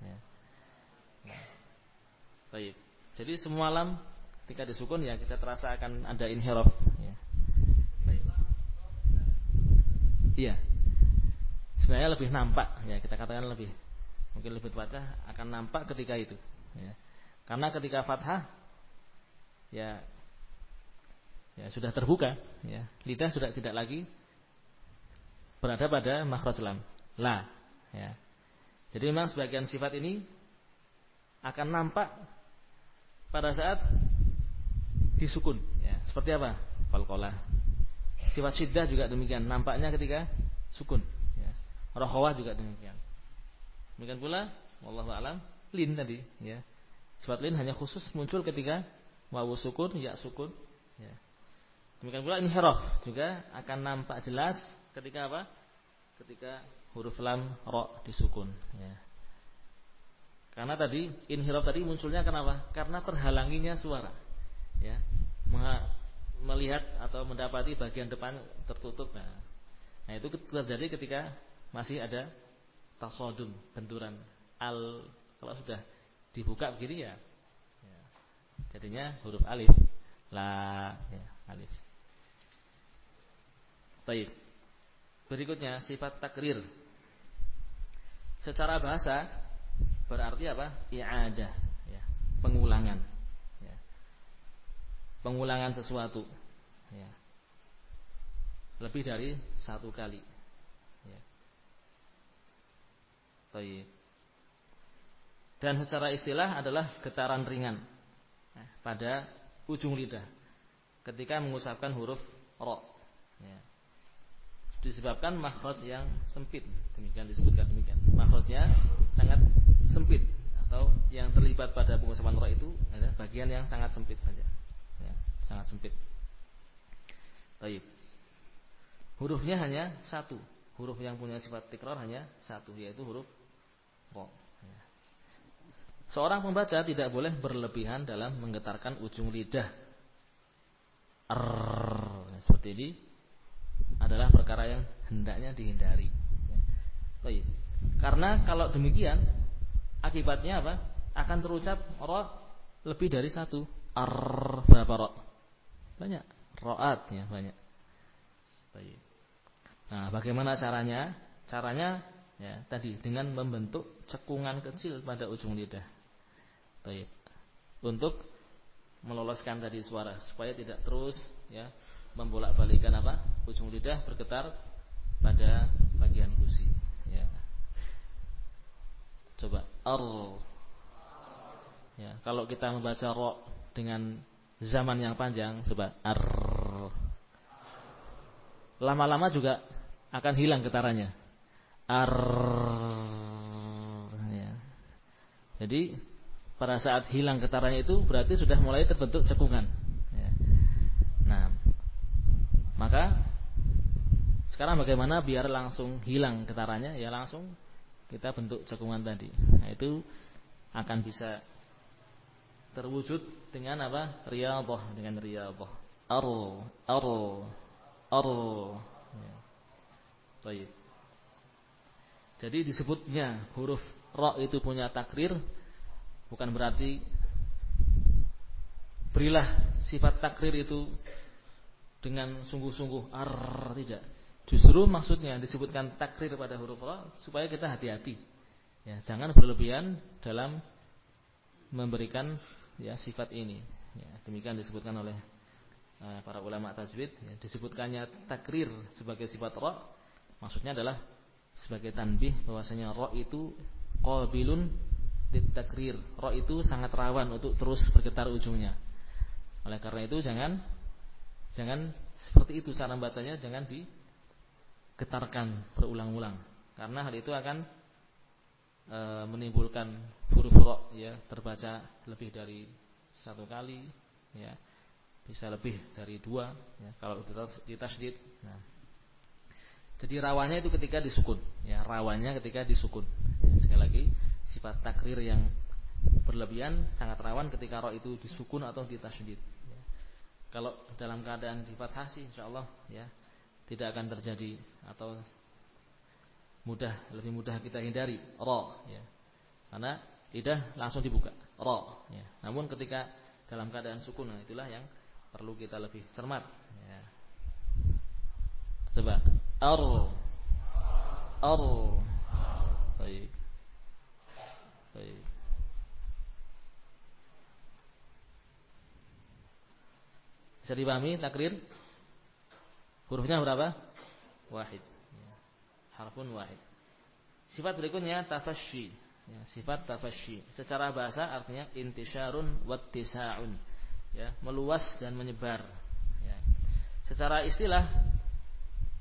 ya. Baik. Jadi semua lam ketika disukun ya kita terasa akan ada inhiraf ya. Iya. Sebenarnya lebih nampak ya kita katakan lebih mungkin lebih tepatnya akan nampak ketika itu ya. Karena ketika fathah ya ya sudah terbuka ya lidah sudah tidak lagi berada pada makhraj lam la ya jadi memang sebagian sifat ini akan nampak pada saat disukun ya seperti apa? Falqalah. Sifat syiddah juga demikian. Nampaknya ketika sukun. Ya. Rohawah juga demikian. Demikian pula wallahu alam lin tadi ya. Sifat lin hanya khusus muncul ketika wawu sukun ya sukun ya. Demikian pula inhiraf juga akan nampak jelas ketika apa? Ketika huruf lam ro disukun ya. Karena tadi inhiraf tadi munculnya kenapa? Karena terhalanginya suara. Ya. Melihat atau mendapati bagian depan tertutup. Nah, nah itu terjadi ketika masih ada tasodum, benturan al kalau sudah dibuka begini ya, ya jadinya huruf alif la ya, alif Baik. Berikutnya sifat takrir. secara bahasa berarti apa? I'adah, ya. Pengulangan. Pengulangan sesuatu. Ya. Lebih dari satu kali. Ya. Dan secara istilah adalah getaran ringan ya, pada ujung lidah ketika mengucapkan huruf ro. Ya. Disebabkan makhraj yang sempit, demikian disebutkan demikian. Makhrajnya sangat sempit atau yang terlibat pada pengucapan ro itu adalah bagian yang sangat sempit saja, ya, sangat sempit. Taib. Hurufnya hanya satu. Huruf yang punya sifat tikrar hanya satu, yaitu huruf ro. Ya. Seorang pembaca tidak boleh berlebihan dalam menggetarkan ujung lidah. Arr, seperti ini adalah perkara yang hendaknya dihindari. Ya. Karena kalau demikian akibatnya apa? Akan terucap ro lebih dari satu. Ar berapa ro? Banyak. Roat ya banyak. Baik. Nah, bagaimana caranya? Caranya ya tadi dengan membentuk cekungan kecil pada ujung lidah. Baik. Untuk meloloskan tadi suara supaya tidak terus ya membolak-balikan apa? ujung lidah bergetar pada bagian gusi ya. Coba ar. Ya, kalau kita membaca ro dengan zaman yang panjang coba. Lama-lama juga akan hilang getarannya. Ar. Ya. Jadi pada saat hilang getarannya itu berarti sudah mulai terbentuk cekungan. Ya. Nah, maka sekarang bagaimana biar langsung hilang getarannya? Ya langsung kita bentuk cekungan tadi. Nah, itu akan bisa terwujud dengan apa? Riyadhah dengan riyadhah. Ar, ar, ar. Ya. Baik. Jadi disebutnya huruf ra itu punya takrir bukan berarti berilah sifat takrir itu dengan sungguh-sungguh ar tidak. Justru maksudnya disebutkan takrir pada huruf ra supaya kita hati-hati. Ya, jangan berlebihan dalam memberikan ya sifat ini. Ya, demikian disebutkan oleh uh, para ulama tajwid ya, disebutkannya takrir sebagai sifat ra maksudnya adalah sebagai tanbih bahwasanya ro itu qabilun ditakrir. Ro itu sangat rawan untuk terus bergetar ujungnya. Oleh karena itu jangan jangan seperti itu cara bacanya jangan digetarkan berulang-ulang karena hal itu akan e, menimbulkan huruf ro ya terbaca lebih dari satu kali ya bisa lebih dari dua ya kalau ditasdid nah jadi rawannya itu ketika disukun, ya rawannya ketika disukun. Sekali lagi sifat takrir yang berlebihan sangat rawan ketika roh itu disukun atau ditasydid. Ya. Kalau dalam keadaan di fathah sih insyaallah ya tidak akan terjadi atau mudah lebih mudah kita hindari ro ya. Karena lidah langsung dibuka. Ro ya. Namun ketika dalam keadaan sukun nah itulah yang perlu kita lebih cermat. Ya. Coba. Ar. Ar. Baik. Baik. Bisa dipahami takrir? Hurufnya berapa? Wahid. Ya. harfun wahid. Sifat berikutnya tafasyi ya, sifat tafasyi secara bahasa artinya intisyarun wattisaun ya meluas dan menyebar ya. secara istilah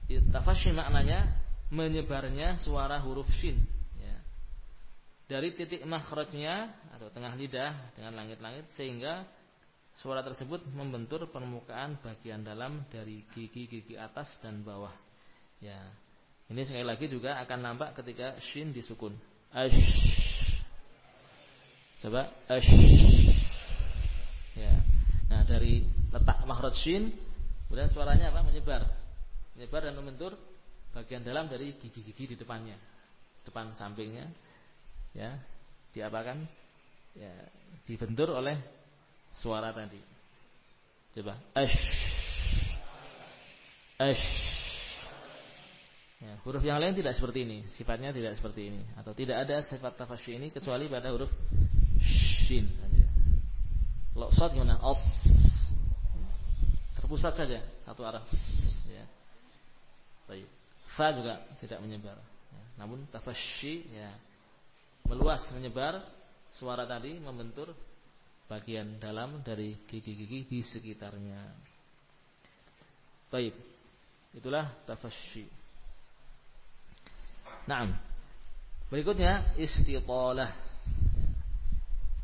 Tafashi maknanya menyebarnya suara huruf shin ya. Dari titik makhrajnya atau tengah lidah dengan langit-langit sehingga suara tersebut membentur permukaan bagian dalam dari gigi-gigi atas dan bawah. Ya. Ini sekali lagi juga akan nampak ketika shin disukun. Ash. Coba ash. Ya. Nah, dari letak makhraj shin kemudian suaranya apa? menyebar menyebar dan membentur bagian dalam dari gigi-gigi di depannya, depan sampingnya, ya, diapakan? Ya, dibentur oleh suara tadi. Coba, ash, ash, Ya, huruf yang lain tidak seperti ini, sifatnya tidak seperti ini atau tidak ada sifat tafasy ini kecuali pada huruf shin. Kalau shad gimana? Os. Terpusat saja satu arah. Ya. Baik. Fa juga tidak menyebar. Ya. Namun tafasy ya meluas menyebar suara tadi membentur bagian dalam dari gigi-gigi di sekitarnya. Baik. Itulah tafasy. Naam. Berikutnya istitalah.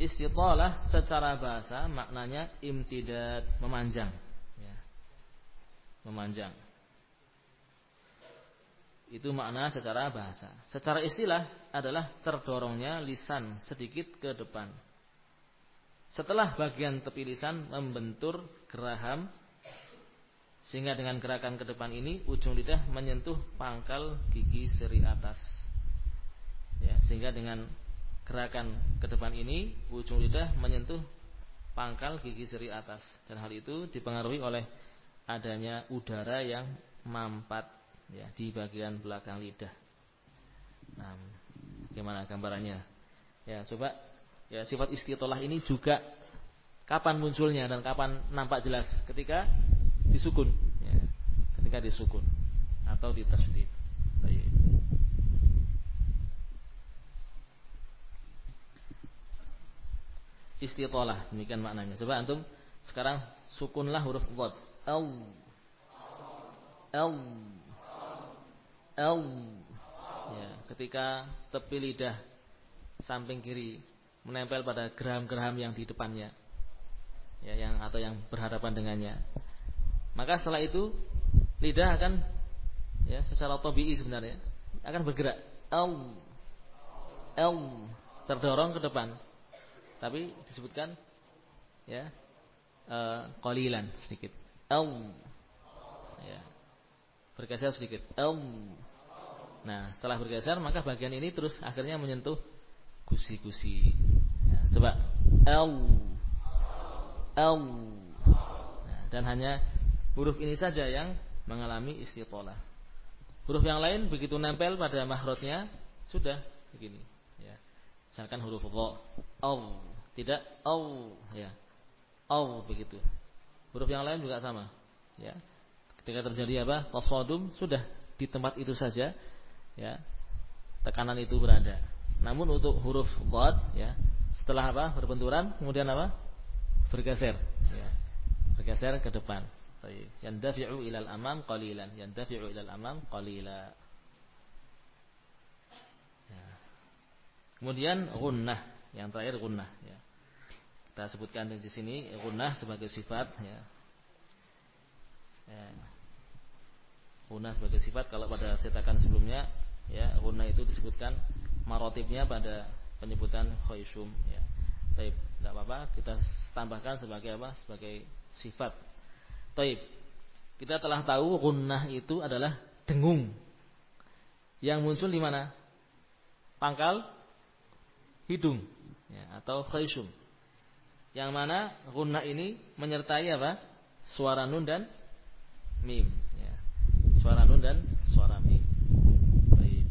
Istitalah secara bahasa maknanya imtidad, memanjang. Ya. Memanjang. Itu makna secara bahasa. Secara istilah adalah terdorongnya lisan sedikit ke depan. Setelah bagian tepi lisan membentur geraham sehingga dengan gerakan ke depan ini ujung lidah menyentuh pangkal gigi seri atas. Ya, sehingga dengan gerakan ke depan ini ujung lidah menyentuh pangkal gigi seri atas dan hal itu dipengaruhi oleh adanya udara yang mampat ya di bagian belakang lidah. Nah, bagaimana gambarannya? Ya, coba ya sifat istitolah ini juga kapan munculnya dan kapan nampak jelas ketika disukun ya. ketika disukun atau ditasdid istitolah demikian maknanya. Coba antum sekarang sukunlah huruf dhad al al al ya ketika tepi lidah samping kiri menempel pada geraham-geraham yang di depannya ya yang atau yang berhadapan dengannya maka setelah itu lidah akan ya secara tobii sebenarnya akan bergerak. El, el terdorong ke depan. Tapi disebutkan ya kolilan uh, sedikit. El, ya bergeser sedikit. El. Nah setelah bergeser maka bagian ini terus akhirnya menyentuh gusi-gusi. Ya, coba el, el. Nah, dan hanya Huruf ini saja yang mengalami istitolah. Huruf yang lain begitu nempel pada mahrotnya sudah begini. Ya. Misalkan huruf dha, au, tidak au, ya, au begitu. Huruf yang lain juga sama. Ya. Ketika terjadi apa? Tasadum sudah di tempat itu saja. Ya. Tekanan itu berada. Namun untuk huruf dhad ya, setelah apa? Berbenturan, kemudian apa? Bergeser, ya. Bergeser ke depan. Baik. Yandafi'u ilal amam qalilan. Yandafi'u ilal amam qalila. Ya. Kemudian gunnah, yang terakhir gunnah ya. Kita sebutkan di sini gunnah sebagai sifat ya. ya. Gunnah sebagai sifat kalau pada cetakan sebelumnya ya, gunnah itu disebutkan marotipnya pada penyebutan khaysum ya. Baik, tidak apa-apa, kita tambahkan sebagai apa? Sebagai sifat Taib. Kita telah tahu gunnah itu adalah dengung. Yang muncul di mana? Pangkal hidung ya, atau khaysum. Yang mana gunnah ini menyertai apa? Suara nun dan mim ya. Suara nun dan suara mim. Taib.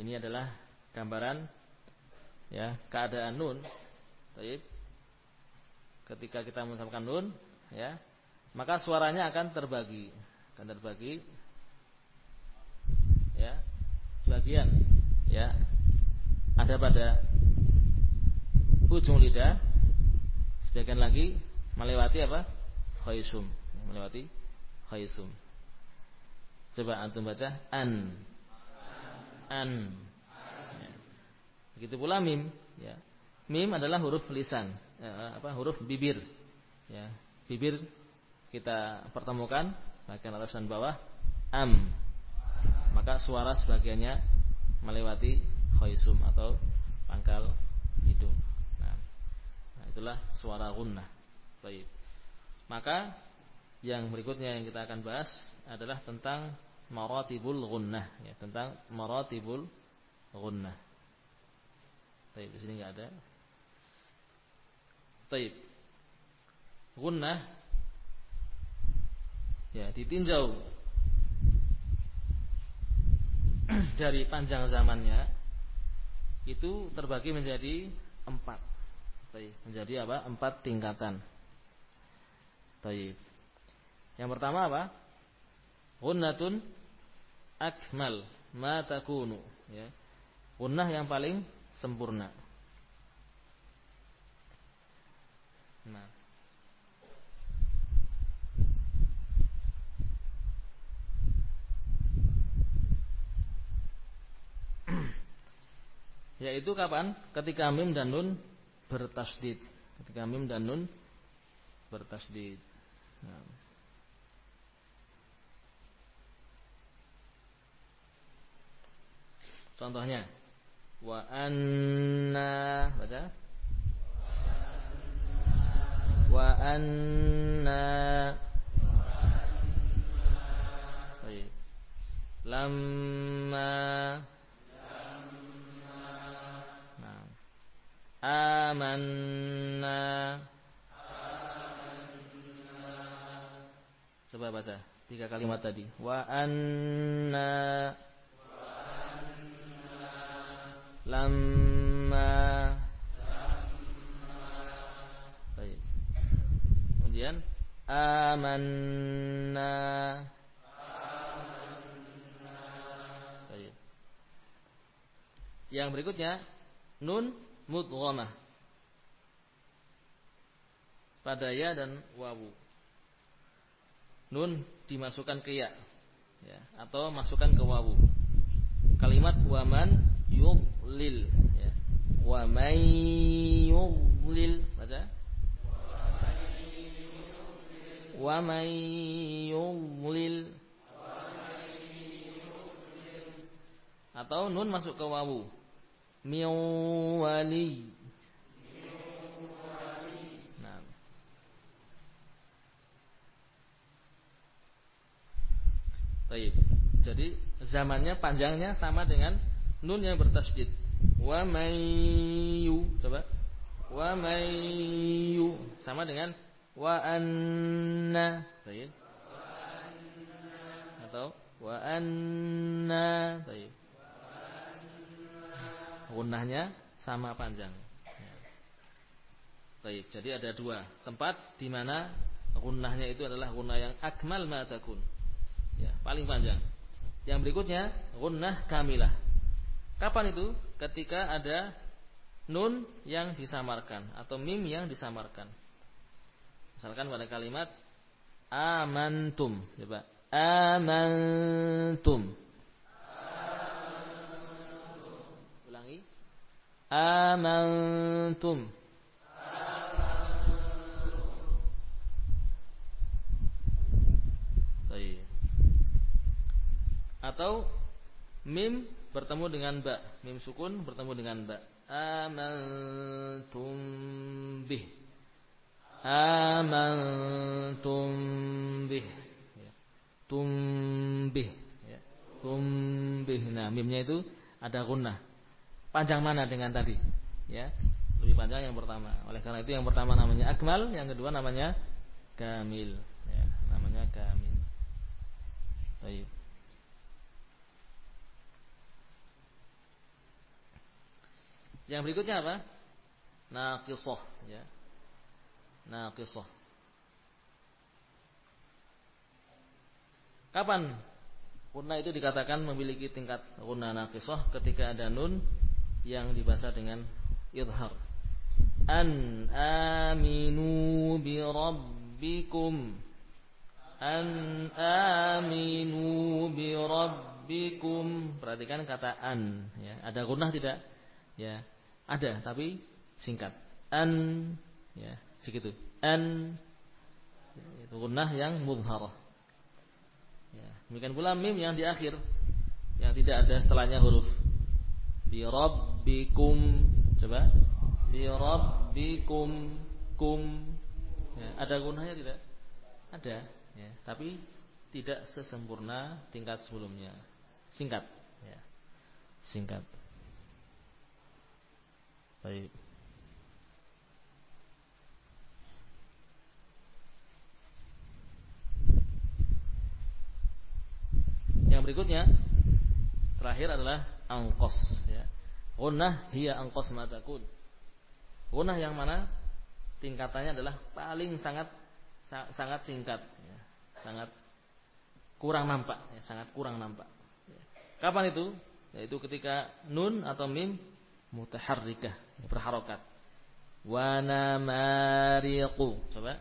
Ini adalah gambaran ya keadaan nun. Baik. Ketika kita mengucapkan nun, ya, maka suaranya akan terbagi, akan terbagi ya, sebagian ya ada pada ujung lidah, sebagian lagi melewati apa? khaisum, melewati khaisum. Coba antum baca an an Begitu pula mim, ya. Mim adalah huruf lisan, ya, apa huruf bibir. Ya, bibir kita pertemukan bagian atas dan bawah am. Maka suara sebagiannya melewati khaisum atau pangkal hidung. Nah, nah itulah suara gunnah. Baik. Maka yang berikutnya yang kita akan bahas adalah tentang maratibul gunnah ya, tentang maratibul gunnah. Baik, di sini nggak ada. Taib. Gunnah ya ditinjau dari panjang zamannya itu terbagi menjadi empat. Taib. Menjadi apa? Empat tingkatan. Taib. Yang pertama apa? Gunnatun akmal ma takunu ya. Gunnah yang paling sempurna. Nah. Yaitu kapan? Ketika mim dan nun bertasdid. Ketika mim dan nun bertasdid. Nah. Contohnya wa anna baca wa anna. Lamma Nah. Amanna Coba baca tiga kalimat tadi. Wa anna Lamma Baik. Kemudian amanna. Yang berikutnya nun mudghamah pada ya dan wawu. Nun dimasukkan ke ya, ya atau masukkan ke wawu. Kalimat waman yudlil ya. Wa may yudlil baca. Wa may yudlil. Atau nun masuk ke wawu. Min wali. Baik. Jadi zamannya panjangnya sama dengan nun yang bertasydid. Wa mayu. Coba. Wa mayu sama dengan wa anna. Baik. Atau wa anna. Baik. Gunnahnya sama panjang. Baik, jadi ada dua tempat di mana gunnahnya itu adalah gunnah yang akmal ma takun. Ya, paling panjang. Yang berikutnya gunnah kamilah. Kapan itu? Ketika ada nun yang disamarkan atau mim yang disamarkan. Misalkan pada kalimat amantum, coba amantum. Ulangi. Amantum. Baik. Atau mim bertemu dengan ba, mim sukun bertemu dengan ba. Amantum bih. Amantum bih. Ya. Tumbih. Ya. Tumbih. Nah, mimnya itu ada gunnah. Panjang mana dengan tadi? Ya, lebih panjang yang pertama. Oleh karena itu yang pertama namanya akmal, yang kedua namanya kamil. Ya, namanya kamil. Baik. Yang berikutnya apa? Naqisah ya. Naqisah. Kapan Guna itu dikatakan memiliki tingkat guna naqisah ketika ada nun yang dibaca dengan idhar. An aminu bi rabbikum. An aminu bi rabbikum. Perhatikan kata an ya. Ada gunah tidak? Ya. Ada tapi singkat. An ya, segitu. An itu gunah yang mudharah. Ya, demikian pula mim yang di akhir yang tidak ada setelahnya huruf. Bi rabbikum. Coba. Bi rabbikum kum. Ya, ada gunanya tidak? Ada, ya, tapi tidak sesempurna tingkat sebelumnya. Singkat, ya. Singkat. Baik. Yang berikutnya terakhir adalah angkos ya. Gunah hiya angkos matakun. Onah yang mana tingkatannya adalah paling sangat sangat singkat ya. Sangat kurang nampak ya, sangat kurang nampak. Ya. Kapan itu? Yaitu ketika nun atau mim mutaharrikah, berharokat. Wa namariqu. Coba.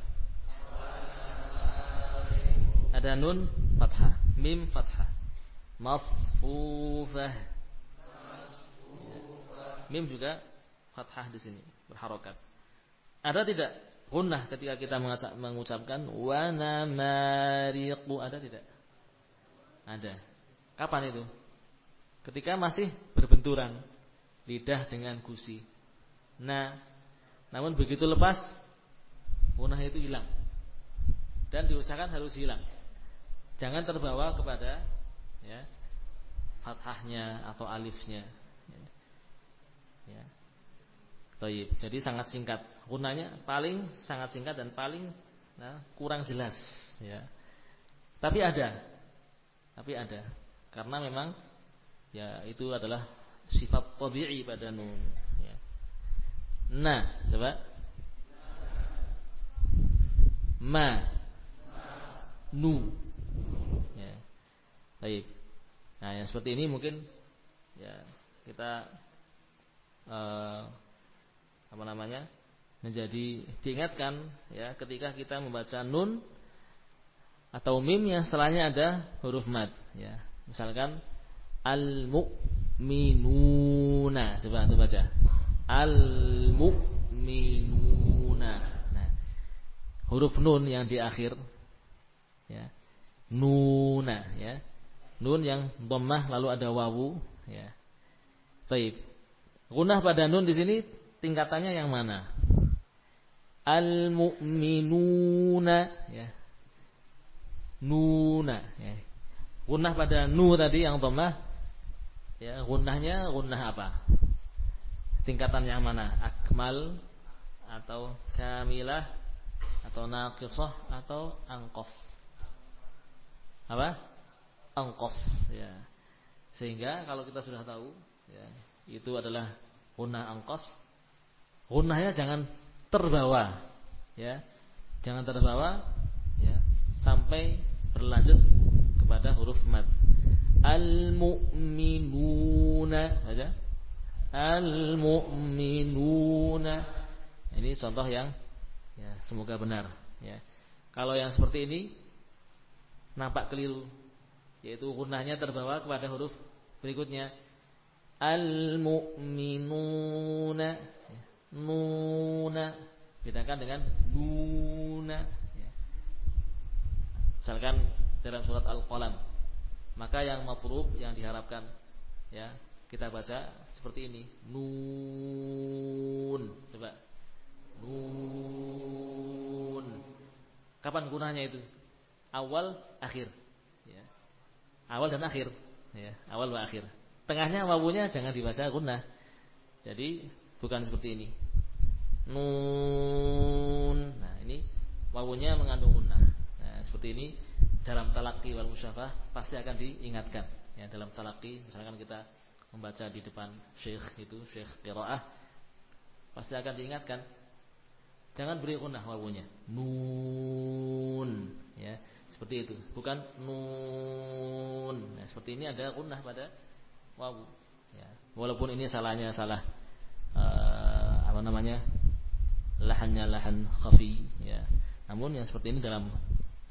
Ada nun fathah, mim fathah. Masfufah. Mim juga fathah di sini, berharokat. Ada tidak gunnah ketika kita mengucapkan wa namariqu? Ada tidak? Ada. Kapan itu? Ketika masih berbenturan lidah dengan gusi. Nah, namun begitu lepas gunnah itu hilang. Dan diusahakan harus hilang. Jangan terbawa kepada ya fathahnya atau alifnya. Ya. Taib. Jadi sangat singkat. Gunanya paling sangat singkat dan paling nah, kurang jelas. Ya. Tapi ada. Tapi ada. Karena memang ya itu adalah sifat tabi'i pada nun. Ya. Nah, coba. Ma. Nu. Ya. Baik. Nah, yang seperti ini mungkin ya kita eh, apa namanya? menjadi diingatkan ya ketika kita membaca nun atau mim yang setelahnya ada huruf mad ya. Misalkan al mu'minuna. Coba antum baca. Al mu'minuna. Nah, huruf nun yang di akhir ya. Nuna ya nun yang dhammah lalu ada wawu ya. Baik. Gunah pada nun di sini tingkatannya yang mana? Al mu'minuna ya. Nuna ya. Gunah pada nu tadi yang dhammah ya, gunahnya gunah apa? Tingkatan yang mana? Akmal atau kamilah atau naqisah atau angkos? Apa? angkos ya. Sehingga kalau kita sudah tahu ya, itu adalah guna angkos. Gunahnya jangan terbawa ya. Jangan terbawa ya sampai berlanjut kepada huruf mad. Al-mu'minuna. Ini contoh yang ya semoga benar ya. Kalau yang seperti ini nampak keliru yaitu gunanya terbawa kepada huruf berikutnya al-mu'minuna nuna bedakan dengan nuna ya. misalkan dalam surat al-qalam maka yang matlub yang diharapkan ya kita baca seperti ini. Nun. Coba. Nun. Kapan gunanya itu? Awal akhir. Awal dan akhir. Ya, awal dan akhir. Tengahnya wawunya jangan dibaca gunnah. Jadi bukan seperti ini. Nun. Nah ini wawunya mengandung gunnah. Nah, seperti ini dalam talaki wal musyafah pasti akan diingatkan ya dalam talaki misalkan kita membaca di depan syekh itu syekh qiraah pasti akan diingatkan jangan beri gunnah wawunya nun ya seperti itu, bukan nun. Nah, seperti ini ada gunnah pada wawu. Ya. Walaupun ini salahnya salah uh, apa namanya? lahannya lahan khafi ya. Namun yang seperti ini dalam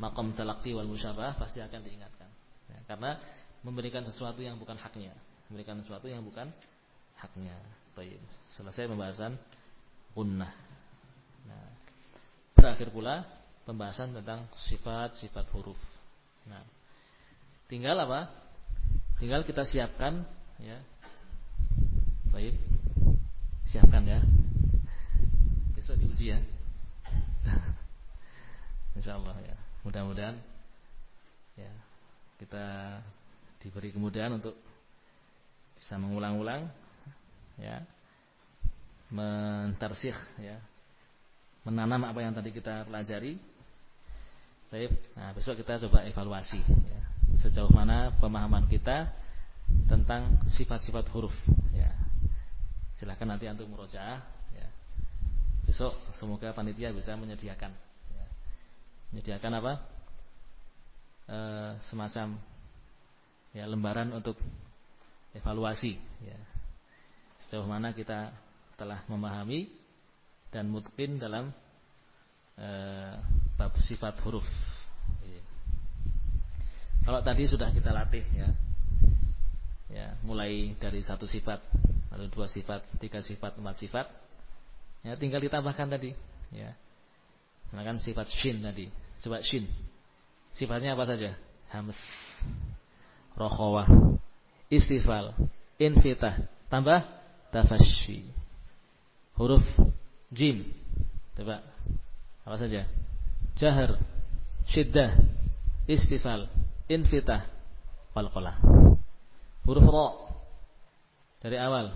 makom talaqi wal musyabah pasti akan diingatkan. Ya, karena memberikan sesuatu yang bukan haknya, memberikan sesuatu yang bukan haknya. Baik. Selesai pembahasan gunnah. Nah, berakhir pula pembahasan tentang sifat-sifat huruf. Nah, tinggal apa? Tinggal kita siapkan ya. Baik. Siapkan ya. Besok diuji ya. Insyaallah ya. Mudah-mudahan ya kita diberi kemudahan untuk bisa mengulang-ulang ya mentarsih ya menanam apa yang tadi kita pelajari Baik, nah besok kita coba evaluasi ya. sejauh mana pemahaman kita tentang sifat-sifat huruf ya. Silahkan nanti untuk murojaah ya. Besok semoga panitia bisa menyediakan Menyediakan apa? E, semacam ya lembaran untuk evaluasi ya. Sejauh mana kita telah memahami dan mungkin dalam e, bab sifat huruf. Ya. Kalau tadi sudah kita latih ya. Ya, mulai dari satu sifat, lalu dua sifat, tiga sifat, empat sifat. Ya, tinggal ditambahkan tadi, ya. Maka sifat shin tadi, sifat shin. Sifatnya apa saja? Hams, rokhawah, istifal, infitah, tambah tafashi. Huruf jim. Coba. Apa saja? Jahar, syiddah, istifal, infitah, qalqalah. Huruf ra dari awal.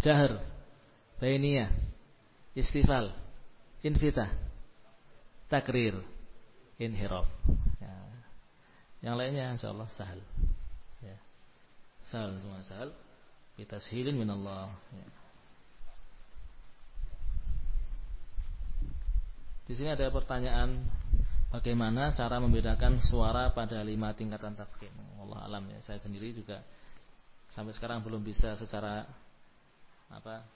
Jahar, bainiyah, istifal, infitah, takrir, inhiraf. Ya. Yang lainnya insyaallah sahal. Ya. Sahal semua sahal. Bitashilin minallah. Ya. Di sini ada pertanyaan bagaimana cara membedakan suara pada lima tingkatan tafkhim. Allah alam ya. Saya sendiri juga sampai sekarang belum bisa secara apa?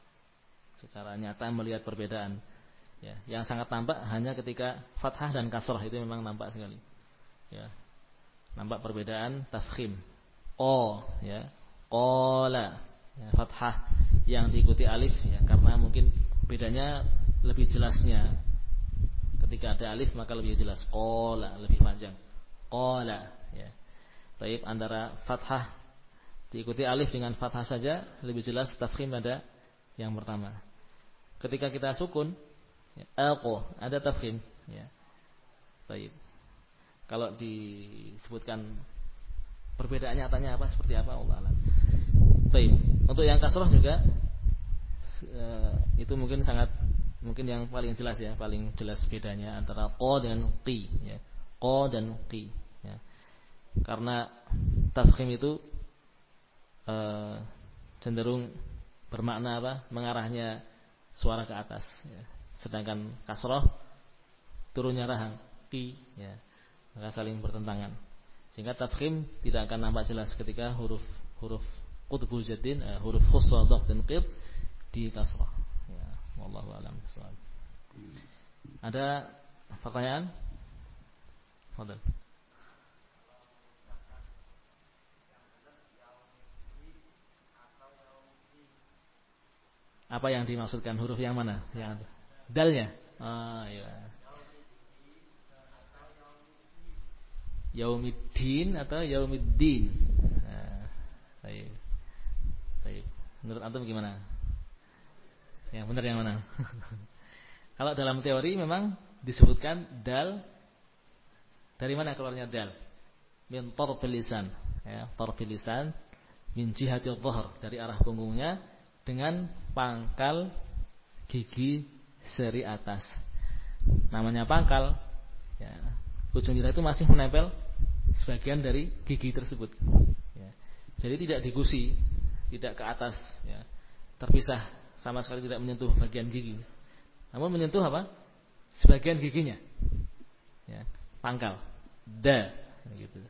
Secara nyata melihat perbedaan. Ya, yang sangat nampak hanya ketika fathah dan kasrah itu memang nampak sekali. Ya. Nampak perbedaan tafkhim. O ya. Qala ya, fathah yang diikuti alif ya karena mungkin bedanya lebih jelasnya Ketika ada alif maka lebih jelas qala lebih panjang. Qala ya. Baik antara fathah diikuti alif dengan fathah saja lebih jelas tafkhim ada yang pertama. Ketika kita sukun ya, ada tafkhim ya. Baik. Kalau disebutkan perbedaan nyatanya apa seperti apa Allah alam. Baik. Untuk yang kasroh juga eh, itu mungkin sangat mungkin yang paling jelas ya, paling jelas bedanya antara qa dan qi ya. Qa dan qi ya. Karena tafkhim itu uh, cenderung bermakna apa? Mengarahnya suara ke atas ya. Sedangkan kasroh turunnya rahang qi ya. Maka saling bertentangan. Sehingga tafkhim tidak akan nampak jelas ketika huruf huruf qutbul jadin, uh, huruf khuswa dan qid di kasrah. Wallahu a'lam Ada pertanyaan? Fadal. Apa yang dimaksudkan huruf yang mana? Yang dalnya. Ah, iya. Yaumiddin atau yaumiddin. Nah, baik. Baik. Menurut antum gimana? Yang benar yang mana? Kalau dalam teori memang disebutkan dal dari mana keluarnya dal? Min tarfil lisan, ya, tarfil lisan min jihati dhahr dari arah punggungnya dengan pangkal gigi seri atas. Namanya pangkal, ya, ujung lidah itu masih menempel sebagian dari gigi tersebut. Ya. Jadi tidak digusi, tidak ke atas, ya, terpisah sama sekali tidak menyentuh bagian gigi. Namun menyentuh apa? Sebagian giginya. Ya, pangkal. Da gitu.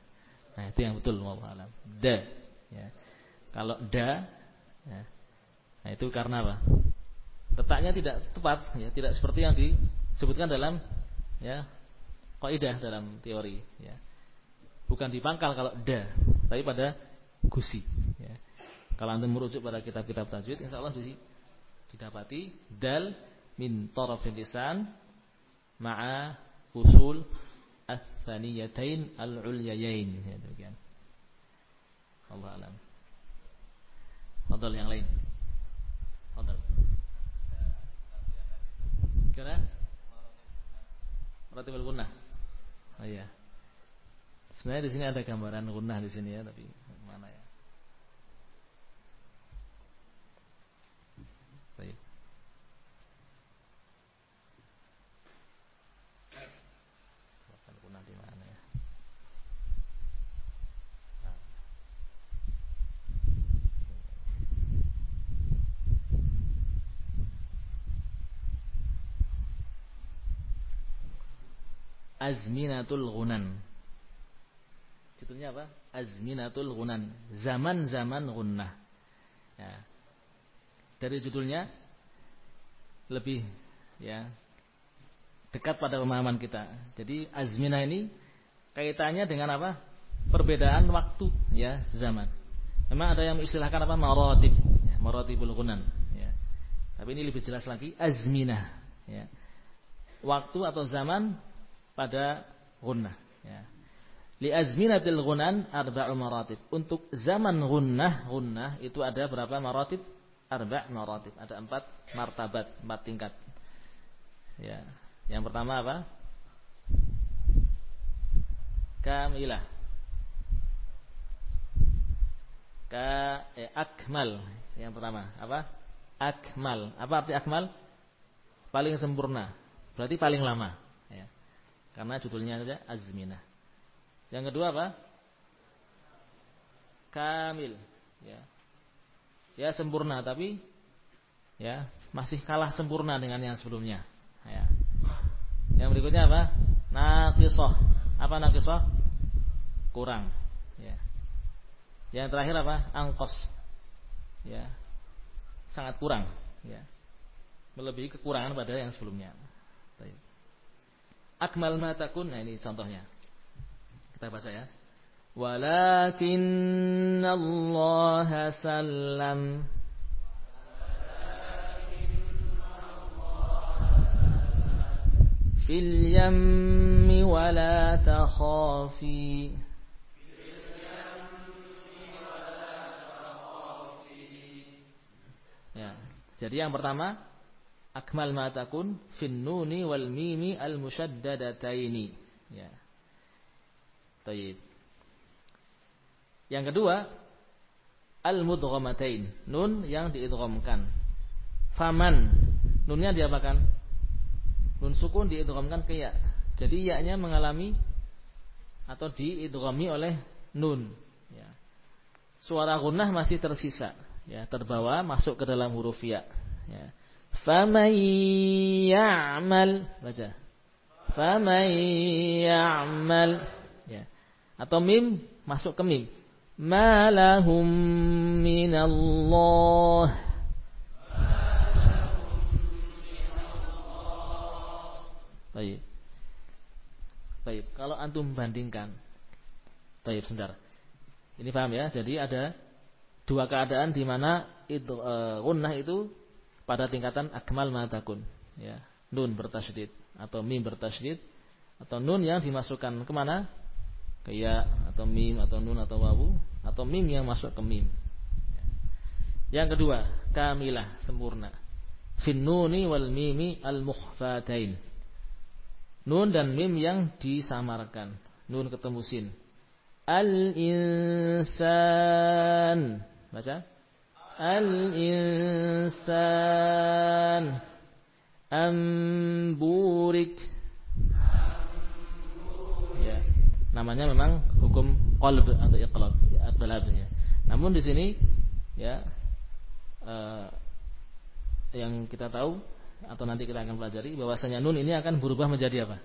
Nah, itu yang betul wallahu alam. Da. Ya. Kalau da ya. Nah, itu karena apa? Letaknya tidak tepat ya, tidak seperti yang disebutkan dalam ya kaidah dalam teori ya. Bukan di pangkal kalau da, tapi pada gusi ya. Kalau anda merujuk pada kitab-kitab tajwid insyaallah di didapati dal min tarafil lisan ma'a usul ats-tsaniyatain al-ulyayain ya demikian Allah alam Fadal yang lain Fadal Kira Ratibul gunnah. Oh iya. Sebenarnya di sini ada gambaran gunnah di sini ya tapi mana ya azminatul ghunan. Judulnya apa? Azminatul ghunan. Zaman-zaman gunnah. Ya. Dari judulnya lebih ya dekat pada pemahaman kita. Jadi azmina ini kaitannya dengan apa? Perbedaan waktu ya zaman. Memang ada yang mengistilahkan apa? Maratib, ya, maratibul ghunan ya. Tapi ini lebih jelas lagi azminah ya. Waktu atau zaman pada gunnah ya. Li azminatil ghunan arba'u maratib. Untuk zaman gunnah, gunnah itu ada berapa maratib? arba' maratib. Ada empat martabat, empat tingkat. Ya. Yang pertama apa? Kamilah. Ka eh, akmal. Yang pertama apa? Akmal. Apa arti akmal? Paling sempurna. Berarti paling lama. Karena judulnya saja azminah. Yang kedua apa? Kamil. Ya ya sempurna tapi ya masih kalah sempurna dengan yang sebelumnya. Ya. Yang berikutnya apa? Naqisah. Apa naqisah? Kurang. Ya. Yang terakhir apa? Angkos. Ya. Sangat kurang. Ya. Melebihi kekurangan pada yang sebelumnya. Akmal matakun. Nah ini contohnya. Kita baca ya. ولكن الله سلم في اليم ولا تخافي Ya, jadi yang pertama akmal ma takun fin nuni wal mimi al musyaddadataini. Ya. Baik. Yang kedua, al-mudghamatain, nun yang diidghamkan. Faman, nunnya diapakan? Nun sukun diidghamkan ke ya. Jadi ya-nya mengalami atau diidghami oleh nun. Ya. Suara gunnah masih tersisa, ya, terbawa masuk ke dalam huruf ya. ya. Faman ya'mal, baca. Faman ya'mal, ya. Atau mim masuk ke mim ma lahum minallah Baik. Baik, kalau antum bandingkan. Baik, sebentar. Ini paham ya? Jadi ada dua keadaan di mana uh, gunnah itu pada tingkatan akmal matakun, ya. Nun bertasydid atau mim bertasydid atau nun yang dimasukkan ke mana? kayak atau mim atau nun atau wawu atau mim yang masuk ke mim. Yang kedua, kamilah sempurna. Fin nuni wal mimi al mukhfatain. Nun dan mim yang disamarkan. Nun ketemu sin. Al insan. Baca. Al insan. Amburik namanya memang hukum qalb atau iqlab, ya. Namun di sini ya eh, yang kita tahu atau nanti kita akan pelajari bahwasanya nun ini akan berubah menjadi apa?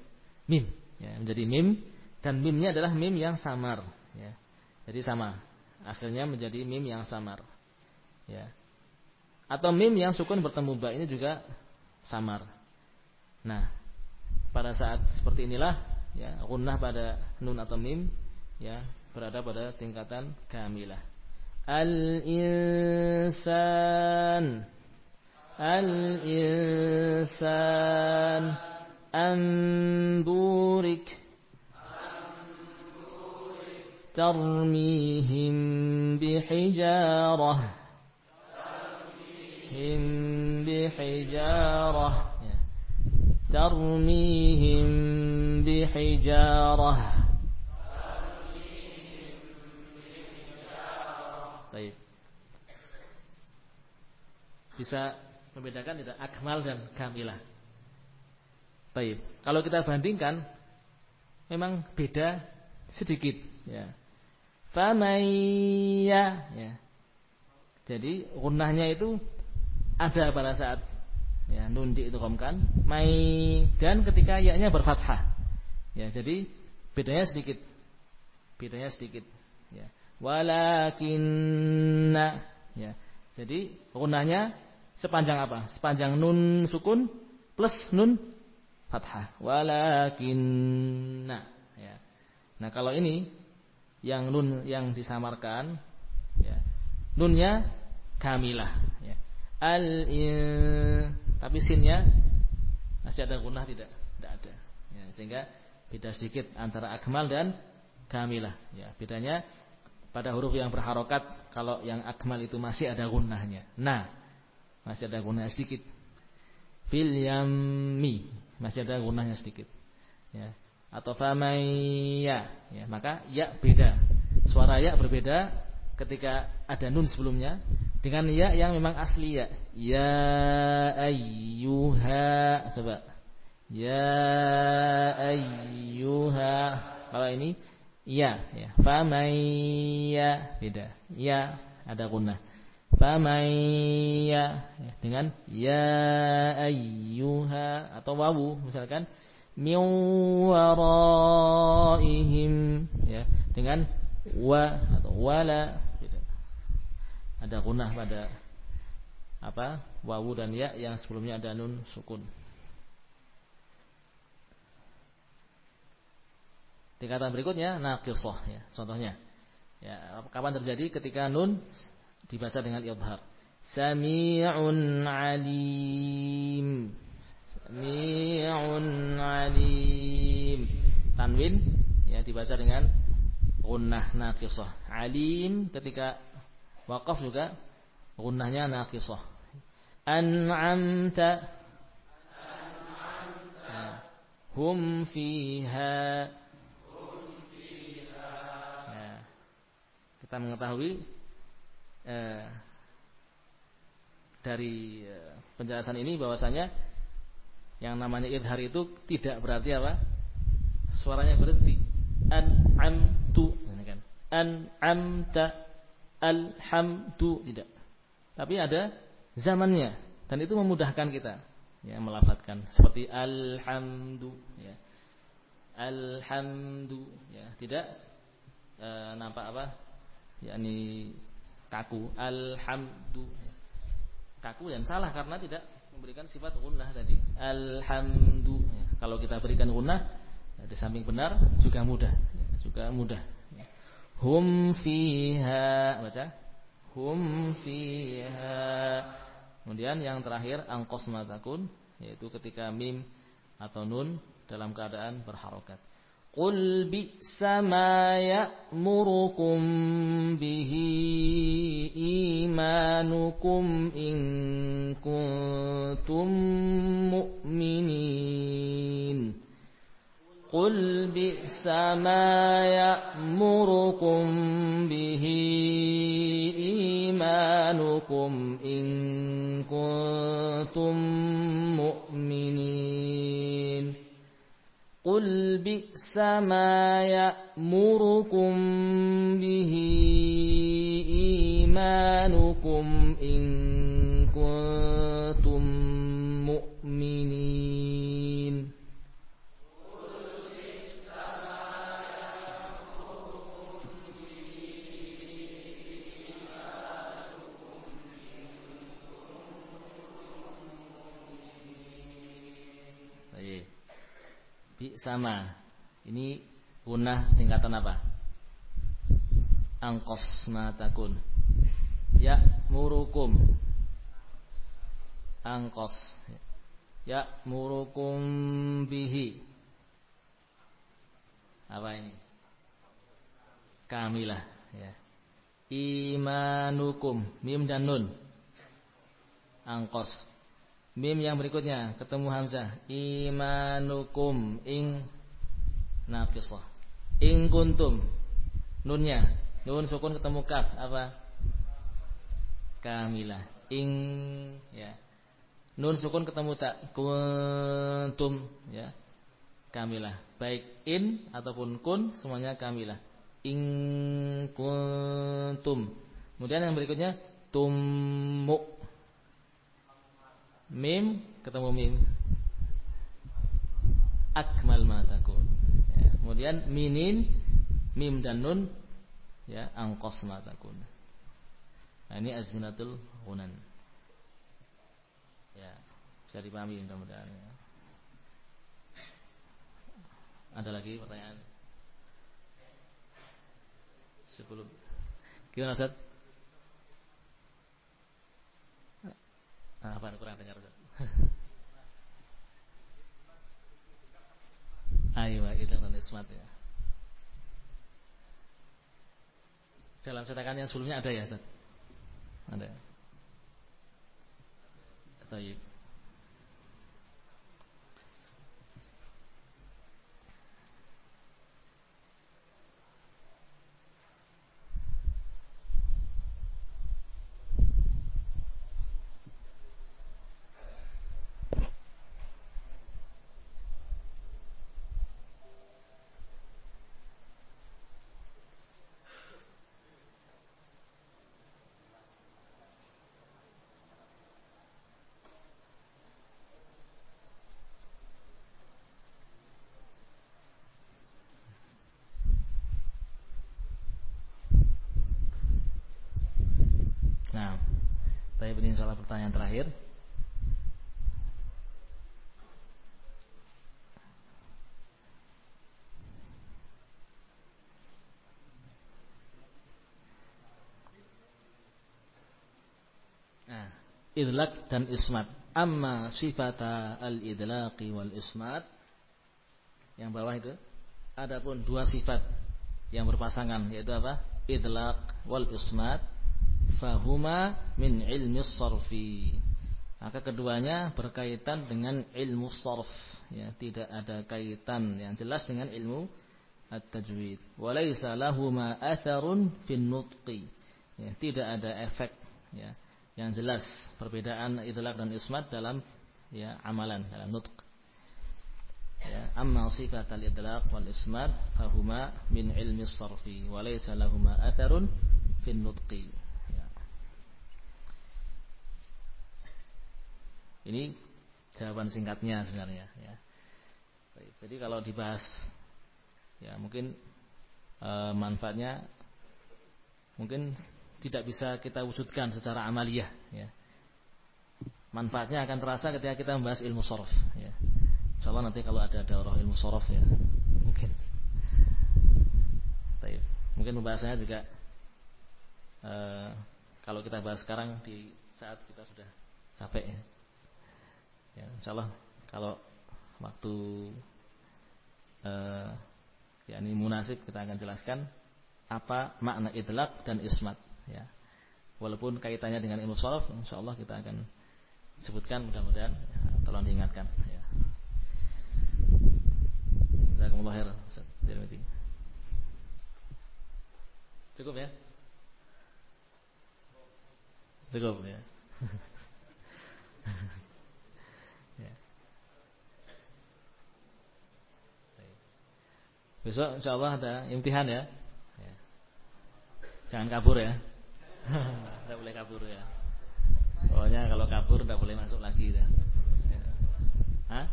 Mim, ya, menjadi mim dan mimnya adalah mim yang samar, ya. Jadi sama. Akhirnya menjadi mim yang samar. Ya. Atau mim yang sukun bertemu ba ini juga samar. Nah, pada saat seperti inilah ya gunnah pada nun atau mim ya berada pada tingkatan kamilah. Al-insan Al-insan Amburik Amburik Tarmihim bihijarah هم بحجارة ترميهم بحجارة Baik. Bisa membedakan tidak akmal dan kamilah. Baik. Kalau kita bandingkan memang beda sedikit ya. Famaya ya. Jadi gunnahnya itu ada pada saat ya nun diidghamkan mai dan ketika ya-nya berfathah Ya, jadi bedanya sedikit. Bedanya sedikit. Ya. Walakinna. Ya. Jadi gunanya sepanjang apa? Sepanjang nun sukun plus nun fathah. Walakinna. Ya. Nah kalau ini yang nun yang disamarkan, ya. nunnya kamilah. Ya. Al tapi sinnya masih ada gunah tidak? Tidak ada. Ya, sehingga beda sedikit antara akmal dan kamilah. Ya, bedanya pada huruf yang berharokat kalau yang akmal itu masih ada gunahnya. Nah, masih ada gunah sedikit. Fil yammi masih ada gunahnya sedikit. Ya. Atau famaya, ya, maka ya beda. Suara ya berbeda ketika ada nun sebelumnya dengan ya yang memang asli ya. Ya ayyuha. Coba. Ya ayyuha. Kalau ini ya, ya. Famaya beda. Ya ada gunnah. Famaya ya. dengan ya ayyuha atau wawu misalkan min ya dengan wa atau wala ada gunah pada apa wawu dan ya yang sebelumnya ada nun sukun. Tingkatan berikutnya naqisah ya, contohnya. Ya, kapan terjadi ketika nun dibaca dengan idhar. Sami'un alim. Sami'un alim. Tanwin ya dibaca dengan gunnah naqisah. Alim ketika Wakaf juga gunnahnya naqisah. An'amta. Hum fiha. Nah, kita mengetahui eh, dari eh, penjelasan ini bahwasanya yang namanya idhar itu tidak berarti apa? Suaranya berhenti. An'amtu. Kan. An'amta alhamdu. Tidak. Tapi ada zamannya. Dan itu memudahkan kita. Ya melafatkan seperti alhamdu. Ya. Alhamdu. Ya, tidak. E, nampak apa? yakni kaku. Alhamdu. Ya. kaku dan salah karena tidak memberikan sifat gunnah tadi. Alhamdu. Ya. kalau kita berikan gunnah ya, di samping benar juga mudah. Ya, juga mudah Hum fiha baca. Hum fiha. Kemudian yang terakhir angkos matakun yaitu ketika mim atau nun dalam keadaan berharokat. Qul bi'sa ma ya'murukum bihi imanukum in kuntum mu'minin. قل بئس ما يأمركم به إيمانكم إن كنتم مؤمنين قل بئس ما يأمركم به إيمانكم إن sama. Ini punah tingkatan apa? Angkos matakun. Ya murukum. Angkos. Ya murukum bihi. Apa ini? Kamilah ya. Imanukum mim dan nun. Angkos Mim yang berikutnya ketemu hamzah. Imanukum ing naqisah. Ing kuntum. Nunnya. Nun sukun ketemu kaf apa? Kamilah. Ing ya. Nun sukun ketemu tak kuntum ya. Kamilah. Baik in ataupun kun semuanya kamilah. Ing kuntum. Kemudian yang berikutnya tummu Mim ketemu mim. Akmal ma takun. Kemudian minin, mim dan nun ya angkosna takun. Nah, ini azminatul hunan. Ya, bisa dipahami mudah-mudahan ya. Ada lagi pertanyaan? Sebelum Gimana Ustaz? Nah, apa kurang dengar Ustaz? Ayo, itu kan ismat ya. Dalam cetakan yang sebelumnya ada ya Ustaz? Ada. Baik. ini salah pertanyaan terakhir. Nah, idlak dan ismat. Amma sifata al-idlaqi wal ismat yang bawah itu adapun dua sifat yang berpasangan yaitu apa? Idlaq wal ismat fahuma min ilmi sarfi. Maka keduanya berkaitan dengan ilmu sarf ya tidak ada kaitan yang jelas dengan ilmu at-tajwid. Walaysa lahuma atharun fin nutqi. Ya tidak ada efek ya yang jelas perbedaan idlaq dan ismat dalam ya amalan dalam nutq. Ya amma sifat al-idlaq wal ismat fahuma min ilmi sarfi. Walaysa lahuma atharun fin nutqi Ini jawaban singkatnya sebenarnya ya. Baik, jadi kalau dibahas ya mungkin e, manfaatnya mungkin tidak bisa kita wujudkan secara amaliyah ya. Manfaatnya akan terasa ketika kita membahas ilmu sorof ya. Insyaallah nanti kalau ada daurah ilmu sorof ya mungkin Baik. Mungkin pembahasannya juga e, kalau kita bahas sekarang di saat kita sudah capek ya. Ya, insya Allah kalau waktu eh, yakni munasib kita akan jelaskan apa makna idlak dan ismat ya. Walaupun kaitannya dengan ilmu sholaf insya Allah kita akan sebutkan mudah-mudahan ya, tolong diingatkan ya. Jazakumullah khair. Cukup ya? Cukup ya. Besok insya Allah ada imtihan ya. ya. Jangan kabur ya. Tidak boleh kabur ya. Pokoknya kalau kabur tidak boleh masuk lagi ya. ya. Hah?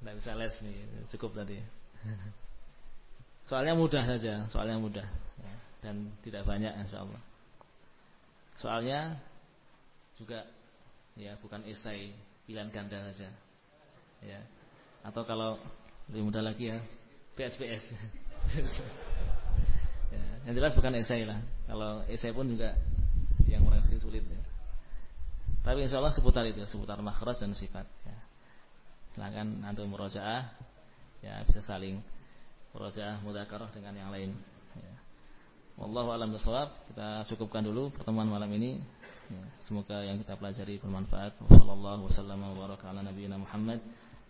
Tidak bisa les nih, cukup tadi. Soalnya mudah saja, soalnya mudah ya. dan tidak banyak insya Allah. Soalnya juga ya bukan esai pilihan ganda saja. Ya atau kalau lebih mudah lagi ya PSPS ya, yang jelas bukan esai lah kalau esai pun juga yang merasa sulit ya. tapi insya Allah seputar itu seputar makhraj dan sifat ya. silakan antum murojaah ya bisa saling murojaah mudzakarah dengan yang lain ya. Wallahu alam bisawab kita cukupkan dulu pertemuan malam ini ya, semoga yang kita pelajari bermanfaat wassalamualaikum warahmatullahi wabarakatuh Muhammad